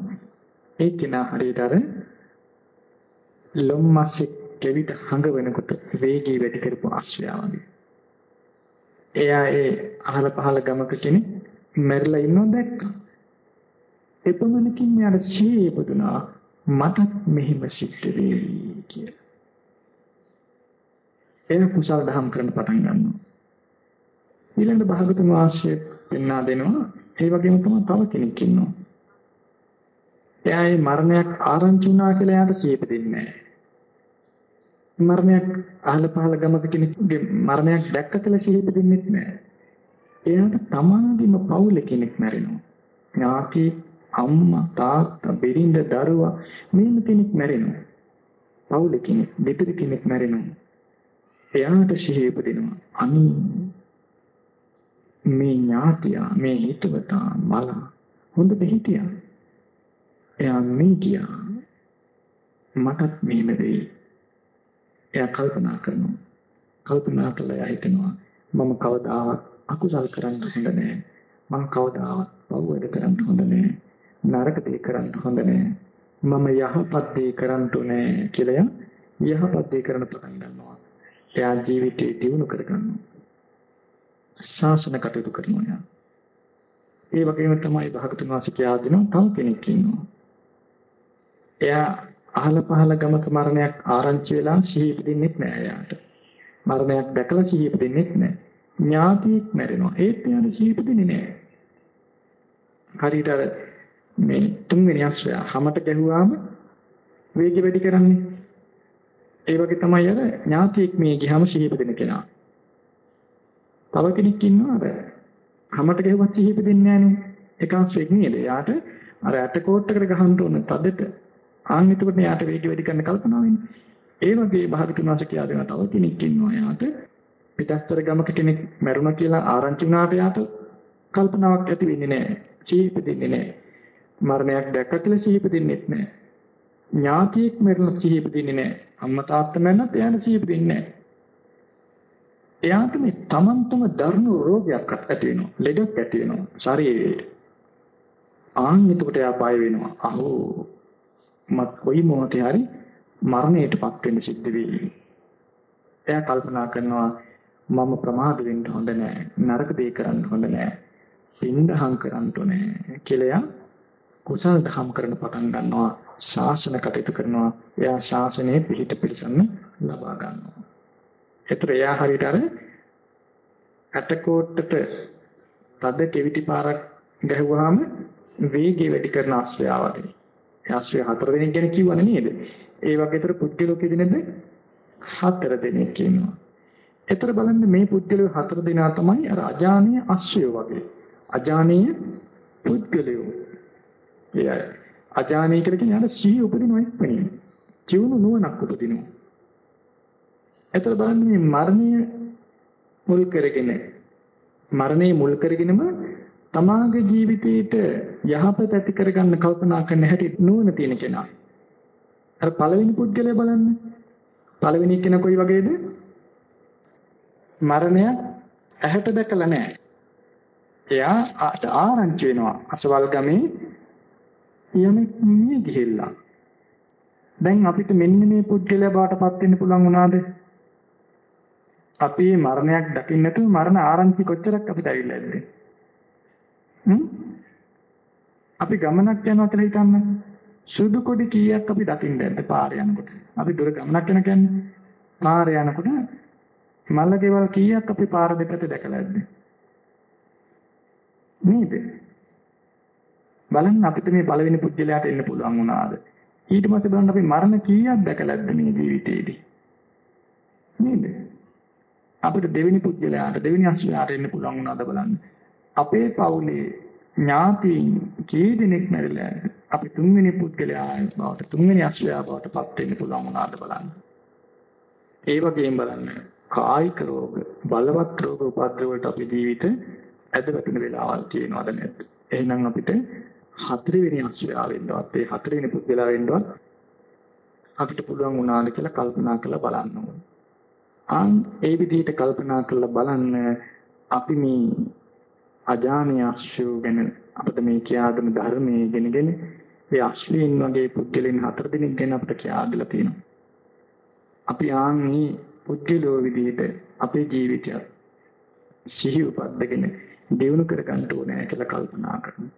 ඒ කෙනා හරියට අර ලොම්මස්සේ කෙවිත හඟ වෙනකොට වේගය වැඩි කරපු ආශ්‍රයා වගේ. එයා ඒ අහල පහල ගමක කෙනෙක් මැරිලා ඉන්නව දැක්කා. එපමණකින් යාර සීපදුනා මටත් මෙහිම සිද්ධ වෙයි කියලා. එයා කුසල් දහම් කරන්න පටන් ගන්නවා. ඊළඟ භාගතුන් වහන්සේ පෙන්වා දෙනවා ඒ වගේම තමයි තව කෙනෙක් ඉන්නවා. එයා මේ මරණයක් ආරංචි වුණා කියලා එයාට සිහිප දෙන්නේ නැහැ. මරණයක් අහල පහල ගමක කෙනෙක්ගේ මරණයක් දැක්ක කියලා සිහිප දෙන්නෙත් නැහැ. එයාට තමාගේම පවුලේ කෙනෙක් මැරෙනවා. ඥාති අම්මා තාත්තා බිරිඳ දරුවා මේන කෙනෙක් මැරෙනවා. පවුලේ කෙනෙක්, දෙතර කෙනෙක් මැරෙනවා. එයාට සිහිප දෙනවා. අනී මේ ඥාතියා මේ හිතවතා මල හොඳට හිටියා. එයා මේ ගියා. මටත් මෙහෙම වෙයි. එයා කල්පනා කරනවා. කල්පනා කළා එයා හිතනවා මම කවදාවත් අකුසල් කරන්න හොඳ නෑ. මම කවදාවත් පව් වැඩ කරන්න හොඳ නෑ. නරක දේ කරන්න හොඳ නෑ. මම යහපත් දේ කරන්න ඕනේ කියලා යහපත් දේ කරන්න පටන් ගන්නවා. එයා ජීවිතේ දියුණු කරගන්නවා. ශාසන කටයුතු කරනවා. ඒ වගේම තමයි භාගතුන් වහන්සේ කියා දෙනවා තව කෙනෙක් ඉන්නවා. එයා අහල පහල ගමක මරණයක් ආරංචි වෙලා සිහි ඉපදින්නෙත් නෑ එයාට. මරණයක් දැකලා සිහි ඉපදින්නෙත් නෑ. ඥාතියෙක් මැරෙනවා. ඒත් එයාට සිහි ඉපදින්නේ නෑ. හරියට අර මේ තුන්වෙනි අශ්වයා හැමත ගැහුවාම වේගය වැඩි කරන්නේ. ඒ වගේ තමයි අර ඥාතියෙක් මේ ගියාම සිහිපදෙන කෙනා. තව කෙනෙක් ඉන්නවා අර හැමත ගෙවුවත් සිහිපදෙන්නේ නැහනේ. ඒකාංශයක් නේද? යාට අර ඇට කෝට්ටකට ගහන්න ඕන තදට. ආන් එතකොට යාට වේගය වැඩි කරන්න කල්පනා වෙන්නේ. ඒ වගේ භාගතුන් වහන්සේ කියලා දෙනවා තව කෙනෙක් ඉන්නවා යාට පිටස්තර ගමක කෙනෙක් මැරුණා කියලා ආරංචි වුණාට යාට කල්පනාවක් ඇති වෙන්නේ නැහැ. සිහිපදෙන්නේ නැහැ. මරණයක් දැක්ක කියලා සිහිපදෙන්නේත් නැහැ. ඥාතියෙක් මැරුණොත් සිහිපදෙන්නේ නැහැ. අම්මා තාත්තා මැරුණත් එයාට සිහිපදෙන්නේ නැහැ. එයාට මේ තමන්ටම දරුණු රෝගයක් ඇති වෙනවා. ලෙඩක් ඇති වෙනවා ශරීරයේ. ආන් එතකොට එයා බය වෙනවා. අහෝ මත් කොයි මොහොතේ හරි මරණයටපත් වෙන්න සිද්ධ වෙයි. එයා කල්පනා කරනවා මම ප්‍රමාද වෙන්න හොඳ නෑ. නරක දේ කරන්න හොඳ නෑ. පින්දහම් කරන්න ඕනේ කියලා කුසල් දහම් කරන පටන් ගන්නවා. ශාසන කටයුතු කරනවා. එයා ශාසනයේ පිහිට පිළිසන්න ලබා ගන්නවා. ඒතර එයා හරියට අර ඇටකොට්ටට තද කෙවිටි පාරක් ගැහුවාම වේගය වැඩි කරන අශ්වයා වගේ. ඒ අශ්වය හතර දෙනෙක් ගැන කිව්වනේ නේද? ඒ වගේතර පුද්ගලෝ කෙනෙක්ද? හතර දෙනෙක් ඉන්නවා. ඒතර බලන්න මේ පුද්ගලයෝ හතර දෙනා තමයි අර අජානීය අශ්වය වගේ. අජානීය පුද්ගලයෝ. එයයි අජානීය කියලා කියන්නේ අර සී උපදිනව ඉක්මනින්. ජීවුණු නුවණක් උපදිනවා. ඒතර බලන්න මේ මරණය මුල් කරගෙන මරණය මුල් කරගෙනම තමාගේ ජීවිතේට යහපත ඇති කරගන්න කල්පනා කරන හැටි නුවණ තියෙන කෙනා. අර පළවෙනි පුද්ගලයා බලන්න. පළවෙනි කෙනා කොයි වගේද? මරණය ඇහැට දැකලා නැහැ. එයා ආරංචි වෙනවා අසවල් ගමේ යමෙක් මේ ගිහිල්ලා. දැන් අපිට මෙන්න මේ පුද්ගලයා බාටපත් වෙන්න පුළුවන් වුණාද? අපි මරණයක් දකින්න නැතුව මරණ ආරංචි කොච්චරක් අපිට ඇවිල්ලා ඉන්නේ? අපි ගමනක් යනවා කියලා හිතන්න. සුදු කොඩි කීයක් අපි දකින්න ඇද්ද පාර යනකොට. අපි දුර ගමනක් යන කියන්නේ පාර යනකොට මල්ල ගෙවල් කීයක් අපි පාර දෙපැත්තේ දැකලා ඇද්ද? නේද? බලන්න අපිට මේ පළවෙනි පුජ්‍යලයට එන්න පුළුවන් වුණාද? ඊට පස්සේ බලන්න අපි මරණ කීයක් දැකලා ඇද්ද මේ ජීවිතේදී? නේද? අපිට දෙවෙනි පුජ්‍යලයට දෙවෙනි අශ්වයාට එන්න පුළුවන් වුණාද බලන්න. අපේ පවුලේ ඥාතීන් කී දෙනෙක් මැරිලා අපි තුන්වෙනි පුද්ගලයා බවට තුන්වෙනි අශ්වයා බවට පත් වෙන්න පුළුවන් වුණාද බලන්න. ඒ වගේම බලන්න කායික රෝග බලවත් රෝග උපද්‍රව වලට අපි ජීවිත ඇදවැටෙන වෙලාවල් තියෙනවද නැද්ද? එහෙනම් අපිට හතරවෙනි අශ්වයා වෙන්නවත් ඒ හතරවෙනි පුද්ගලයා වෙන්නවත් අපිට පුළුවන් වුණාද කියලා කල්පනා කරලා බලන්න ඕනේ. ආන් ඒ විදිහට කල්පනා කරලා බලන්න අපි මේ අජානීය අශ්වය ගැන අපිට මේ කියාදෙන ධර්මයේ ගෙනගෙන ඒ අශ්වීන් වගේ පුද්ගලයන් හතර දෙනෙක් ගැන අපිට කියා දෙලා තියෙනවා. අපි ආන්හි පුද්ගලෝ විදිහට අපේ ජීවිතය සිහි උපද්දගෙන දියුණු කර ගන්න ඕනේ කියලා කල්පනා කරනවා.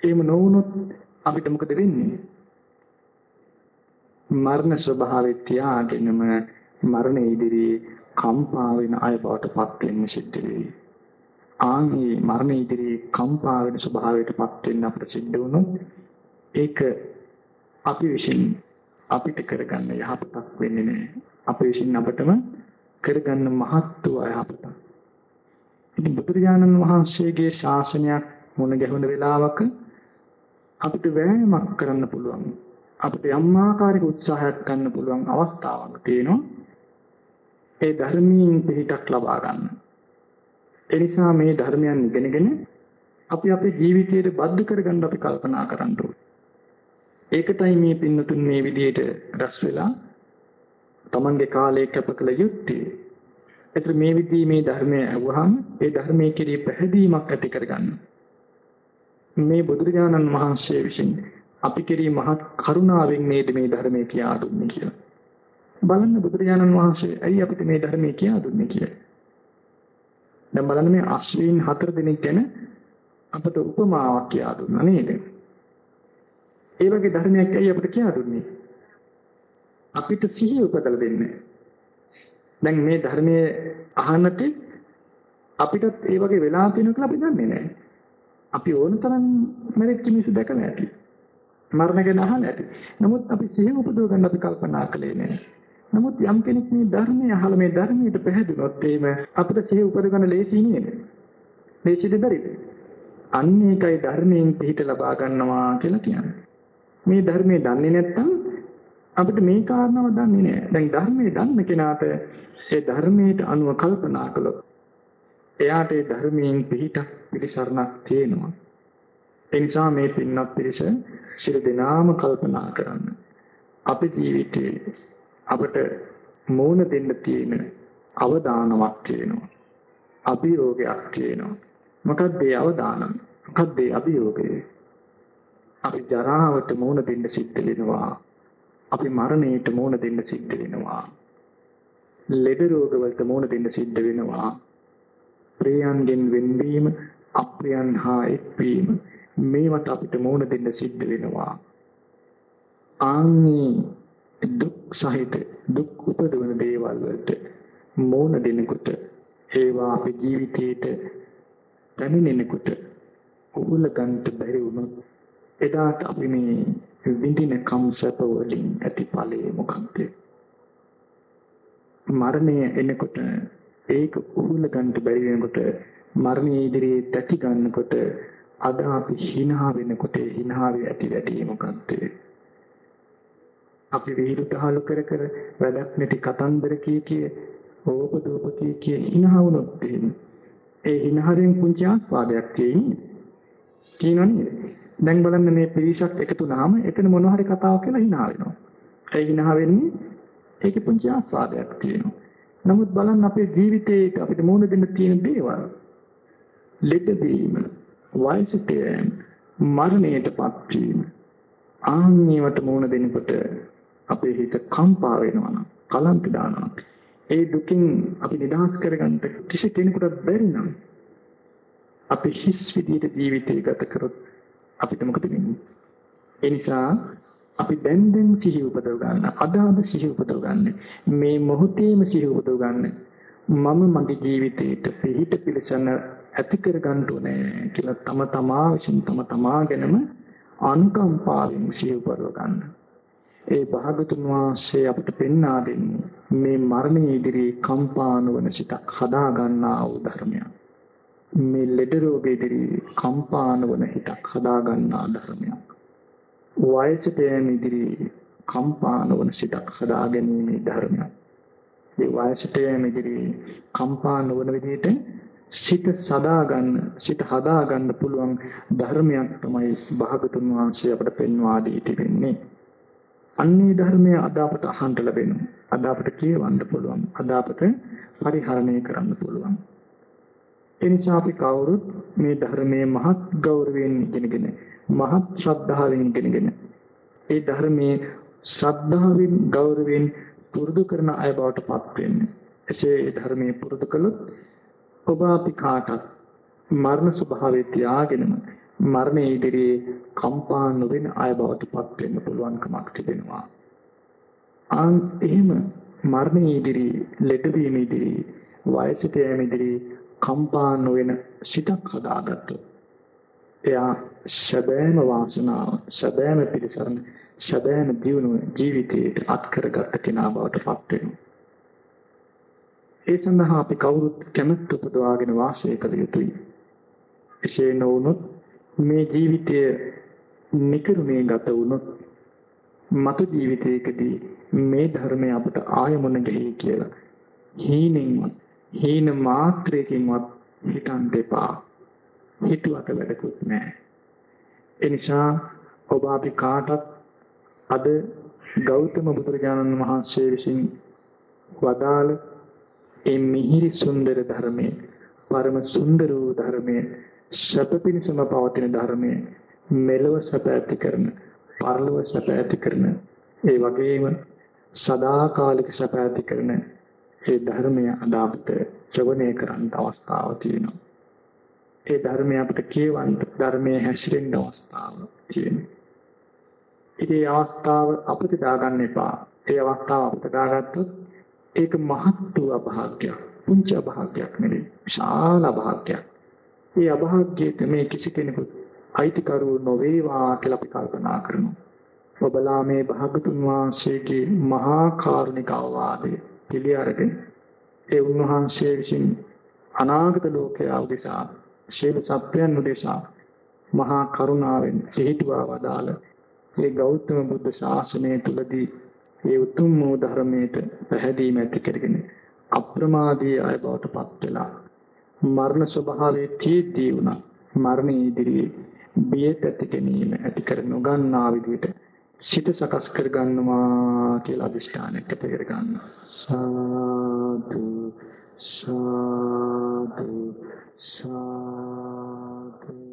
එහෙම නොවුනොත් අපිට මොකද වෙන්නේ? මරණ ස්වභාවය තියාගෙනම මරණ ඉදිරියේ කම්පා වෙන අය බවට පත් වෙන්න සිද්ධ වෙයි. ආන්ගේ මරණ ඉදිරියේ කම්පා වෙන ස්වභාවයටපත් වෙන්න අපිට සිද්ධ වුණොත් ඒක අපි විසින් අපිට කරගන්න යහපතක් වෙන්නේ නැහැ. අපි විසින් අපටම කරගන්න මහත් වූ යහපතක්. ඉතින් බුදුරජාණන් වහන්සේගේ ශාසනයක් මුණ ගැහුණ වෙලාවක අපිට වෑයමක් කරන්න පුළුවන්. අපිට යම් ආකාරයක උත්සාහයක් ගන්න පුළුවන් අවස්ථාවක් තියෙනවා. ඒ ධර්මයෙන් පිටක් ලබා ගන්න. ඒ නිසා මේ ධර්මයන් ඉගෙනගෙන අපි අපේ ජීවිතයට බද්ධ කරගන්න අපි කල්පනා කරන්න ඒකටයි මේ පින්නතුන් මේ විදිහට රැස් වෙලා තමන්ගේ කාලය කැප කළ යුත්තේ. ඒතර මේ විදිහේ මේ ධර්මය අහුවාම ඒ ධර්මයේ කෙරෙහි පැහැදීමක් ඇති කරගන්න. මේ බුදුරජාණන් වහන්සේ විසින් අපි කෙරෙහි මහත් කරුණාවෙන් නේද මේ ධර්මය කියා දුන්නේ කියලා. බලන්න බුදුරජාණන් වහන්සේ ඇයි අපිට මේ ධර්මය කියා දුන්නේ කියලා. දැන් බලන්න මේ අශ්වීන් හතර දෙනෙක් ගැන අපට උපමාවක් කියා දුන්නා නේද? ඒ වගේ ධර්මයක් ඇයි අපිට කියා දුන්නේ? අපිට සිහිය උපදලා දෙන්නේ. දැන් මේ ධර්මයේ අහන්නට අපිටත් ඒ වගේ වෙලා තියෙනවා කියලා අපි දන්නේ නැහැ. අපි ඕන තරම් මැරිච්ච මිනිස්සු දැකලා ඇති. මරණ ගැන අහලා ඇති. නමුත් අපි සිහිය උපදව ගන්න අපි කල්පනා කළේ නැහැ. නමුත් යම් කෙනෙක් මේ ධර්මය අහලා මේ ධර්මයට පැහැදුනොත් එහෙම අපිට සිහිය උපදව ගන්න ලේසි නේද? ලේසිද බැරිද? අන්න ඒකයි ධර්මයෙන් පිහිට ලබා ගන්නවා කියලා කියන්නේ. මේ ධර්මයේ දන්නේ නැත්නම් අපිට මේ කාරණාව දන්නේ නැහැ. දැන් ධර්මයේ දන්න කෙනාට ඒ ධර්මයට අනුව කල්පනා කළොත් එයාට ඒ ධර්මයෙන් පිහිටක් පිළිසරණක් තියෙනවා. ඒ නිසා මේ පින්වත් පිරිස සියලු දෙනාම කල්පනා කරන්න. අපේ ජීවිතේ අපට මෝන දෙන්න තියෙන අවදානමක් තියෙනවා. අභියෝගයක් තියෙනවා. මොකක්ද ඒ අවදානම? මොකක්ද ඒ අභියෝගය? අපි ජරාවට මෝන දෙන්න සිද්ධ වෙනවා. අපි මරණයට මෝන දෙන්න සිද්ධ වෙනවා. ලෙඩ රෝග වලට මෝන දෙන්න සිද්ධ වෙනවා. ප්‍රියයන්ගෙන් වෙන්වීම, අප්‍රියයන් හා එක්වීම මේවට අපිට මෝන දෙන්න සිද්ධ වෙනවා. ආන්නේ දුක් සහිත දුක් උපදවන දේවල් වලට මෝන දෙනකොට ඒවා අපේ ජීවිතේට පැමිණෙනකොට උහුල ගන්නට බැරි වුණොත් එදාට අපි මේ විඳින කම්සප වලින් ඇති ඵලය මොකක්ද? මරණය එනකොට ඒක උහුල ගන්නට බැරි වෙනකොට මරණය ඉදිරියේ තැති ගන්නකොට අද අපි හිනහා වෙනකොට හිනහාවේ ඇති වැඩි මොකක්ද? අපි විහිළුතහලු කර කර වැඩක් නැති කතන්දර කී කිය ඕපදෝප කී කිය හිනහා වුණොත් ඒ හිනහරෙන් පුංචි ආස්වාදයක් තියෙන්නේ. කියනවනේ. දැන් බලන්න මේ පිරිසක් එකතු වුණාම එතන මොන හරි කතාවක් කියලා hina වෙනවා. ඒ hina වෙන්නේ ඒකේ පුංචි ආස්වාදයක් තියෙනවා. නමුත් බලන්න අපේ ජීවිතේට අපිට මුහුණ දෙන්න තියෙන දේවල් ලෙඩ වීම, වයසට මරණයටපත් වීම ආන්නේවට මුහුණ දෙනකොට අපේ හිත කම්පා වෙනවා නම් කලන්ත දානවා. ඒ දුකින් අපි නිදහස් කරගන්න කිසි කෙනෙකුට බැරි නම් අපි හිස් විදියට ජීවිතය ගත කරොත් අපිට මොකද වෙන්නේ? ඒ නිසා අපි දැන් දැන් සිහි උපදව ගන්න. අද අද සිහි උපදව ගන්න. මේ මොහොතේම සිහි උපදව ගන්න. මම මගේ ජීවිතේට පිහිට පිළිසන ඇති කර ගන්න ඕනේ කියලා තම තමා විසින් තම තමා ගැනම අනුකම්පාවෙන් සිහි උපදව ගන්න. ඒ භාගතුන් වහන්සේ අපිට පෙන්වා දෙන්නේ මේ මරණය ඉදිරියේ කම්පා නොවන සිතක් හදා ගන්නා වූ ධර්මයක්. මේ ලෙඩ රෝගයේදී කම්පාන වන හිතක් හදා ගන්නා ධර්මයක්. වයසට යෑම ඉදිරියේ කම්පාන වන සිතක් හදා ගැනීමේ ධර්මයක්. මේ වයසට යෑම ඉදිරියේ කම්පාන වන විදිහට සිත සදා ගන්න, සිත හදා ගන්න පුළුවන් ධර්මයක් තමයි භාගතුන් වහන්සේ අපට පෙන්වා දී තිබෙන්නේ. අන්නේ ධර්මය අද අපට අහන්න ලැබෙනවා. අද අපට කියවන්න පුළුවන්. අද අපට පරිහරණය කරන්න පුළුවන්. ඒ නිසා අපි කවුරුත් මේ ධර්මයේ මහත් ගෞරවයෙන් ඉගෙනගෙන මහත් ශ්‍රද්ධාවෙන් ඉගෙනගෙන ඒ ධර්මයේ ශ්‍රද්ධාවෙන් ගෞරවයෙන් පුරුදු කරන අය බවට පත් වෙන්න. එසේ ඒ ධර්මයේ පුරුදු කළොත් ඔබ අපි කාටත් මරණ ස්වභාවය තියාගෙනම මරණය ඉදිරියේ කම්පා නොවන අය බවට පත් වෙන්න පුළුවන්කමක් තිබෙනවා. ආන් එහෙම මරණය ඉදිරියේ ලෙඩවීම ඉදිරියේ වයසට යෑම ඉදිරියේ කම්පා නොවන සිතක් හදාගත්තොත් එයා සැබෑම වාසනාව සැබෑම පිළිසරණ සැබෑම දියුණුව ජීවිතයට අත් කරගත්ත කෙනා බවට පත් වෙනවා. ඒ සඳහා අපි කවුරුත් කැමැත්ත උපදවාගෙන වාසය කළ යුතුයි. එසේ නොවුනොත් මේ ජීවිතය නිකරුණේ ගත වුණොත් මතු ජීවිතයකදී මේ ධර්මය අපට ආයමන ගෙහි කියලා හීනෙන්වත් හීන මාත්‍රයකින්වත් හිතන් දෙපා. හිතුවට වැඩකුත් නැහැ. ඒ නිසා ඔබ අපි කාටත් අද ගෞතම බුදුරජාණන් වහන්සේ විසින් වදාළ ඒ මිහිරි සුන්දර ධර්මයේ පරම සුන්දර වූ ධර්මයේ සැප පිණසම පවතින ධර්මයේ මෙලව සැප ඇති කරන පරලොව සැප ඇති කරන ඒ වගේම සදාකාලික සැප ඇති කරන ඒ ධර්මය අද අපිට ශ්‍රවණය කරන්න අවස්ථාව තියෙනවා. ඒ ධර්මය අපිට කියවන්න ධර්මයේ හැසිරෙන්න අවස්ථාව තියෙනවා. ඉතින් අවස්ථාව අපිට දාගන්න එපා. ඒ අවස්ථාව අපිට දාගත්තොත් ඒක මහත් වූ අභාග්‍යයක්. පුංචි අභාග්‍යයක් නෙවෙයි. විශාල අභාග්‍යයක්. ඒ අභාග්‍යයට මේ කිසි කෙනෙකුට අයිතිකරු නොවේවා කියලා අපි කල්පනා කරනවා. ඔබලා මේ භාගතුන් වහන්සේගේ මහා කාරුණික අවවාදය පිළි අරගෙන ඒ උන්වහන්සේ විසින් අනාගත ලෝකයා උදෙසා සියලු සත්‍යයන් උදෙසා මහා කරුණාවෙන් පිළිතුවා වදාළ ඒ ගෞතම බුද්ධ ශාසනය තුලදී ඒ උතුම් වූ ධර්මයට පැහැදීම ඇති කරගෙන අප්‍රමාදී අය බවට පත් වෙලා මරණ ස්වභාවයේ තියෙදී වුණා. මරණයේ ඉදිරියේ බිය පැති ගැනීම ඇති කර නොගන්නා විදිහට සිත සකස් කර ගන්නවා කියලා අදිෂ්ඨානයක් ඇති කර ගන්නවා. සාදු සාදු සාදු.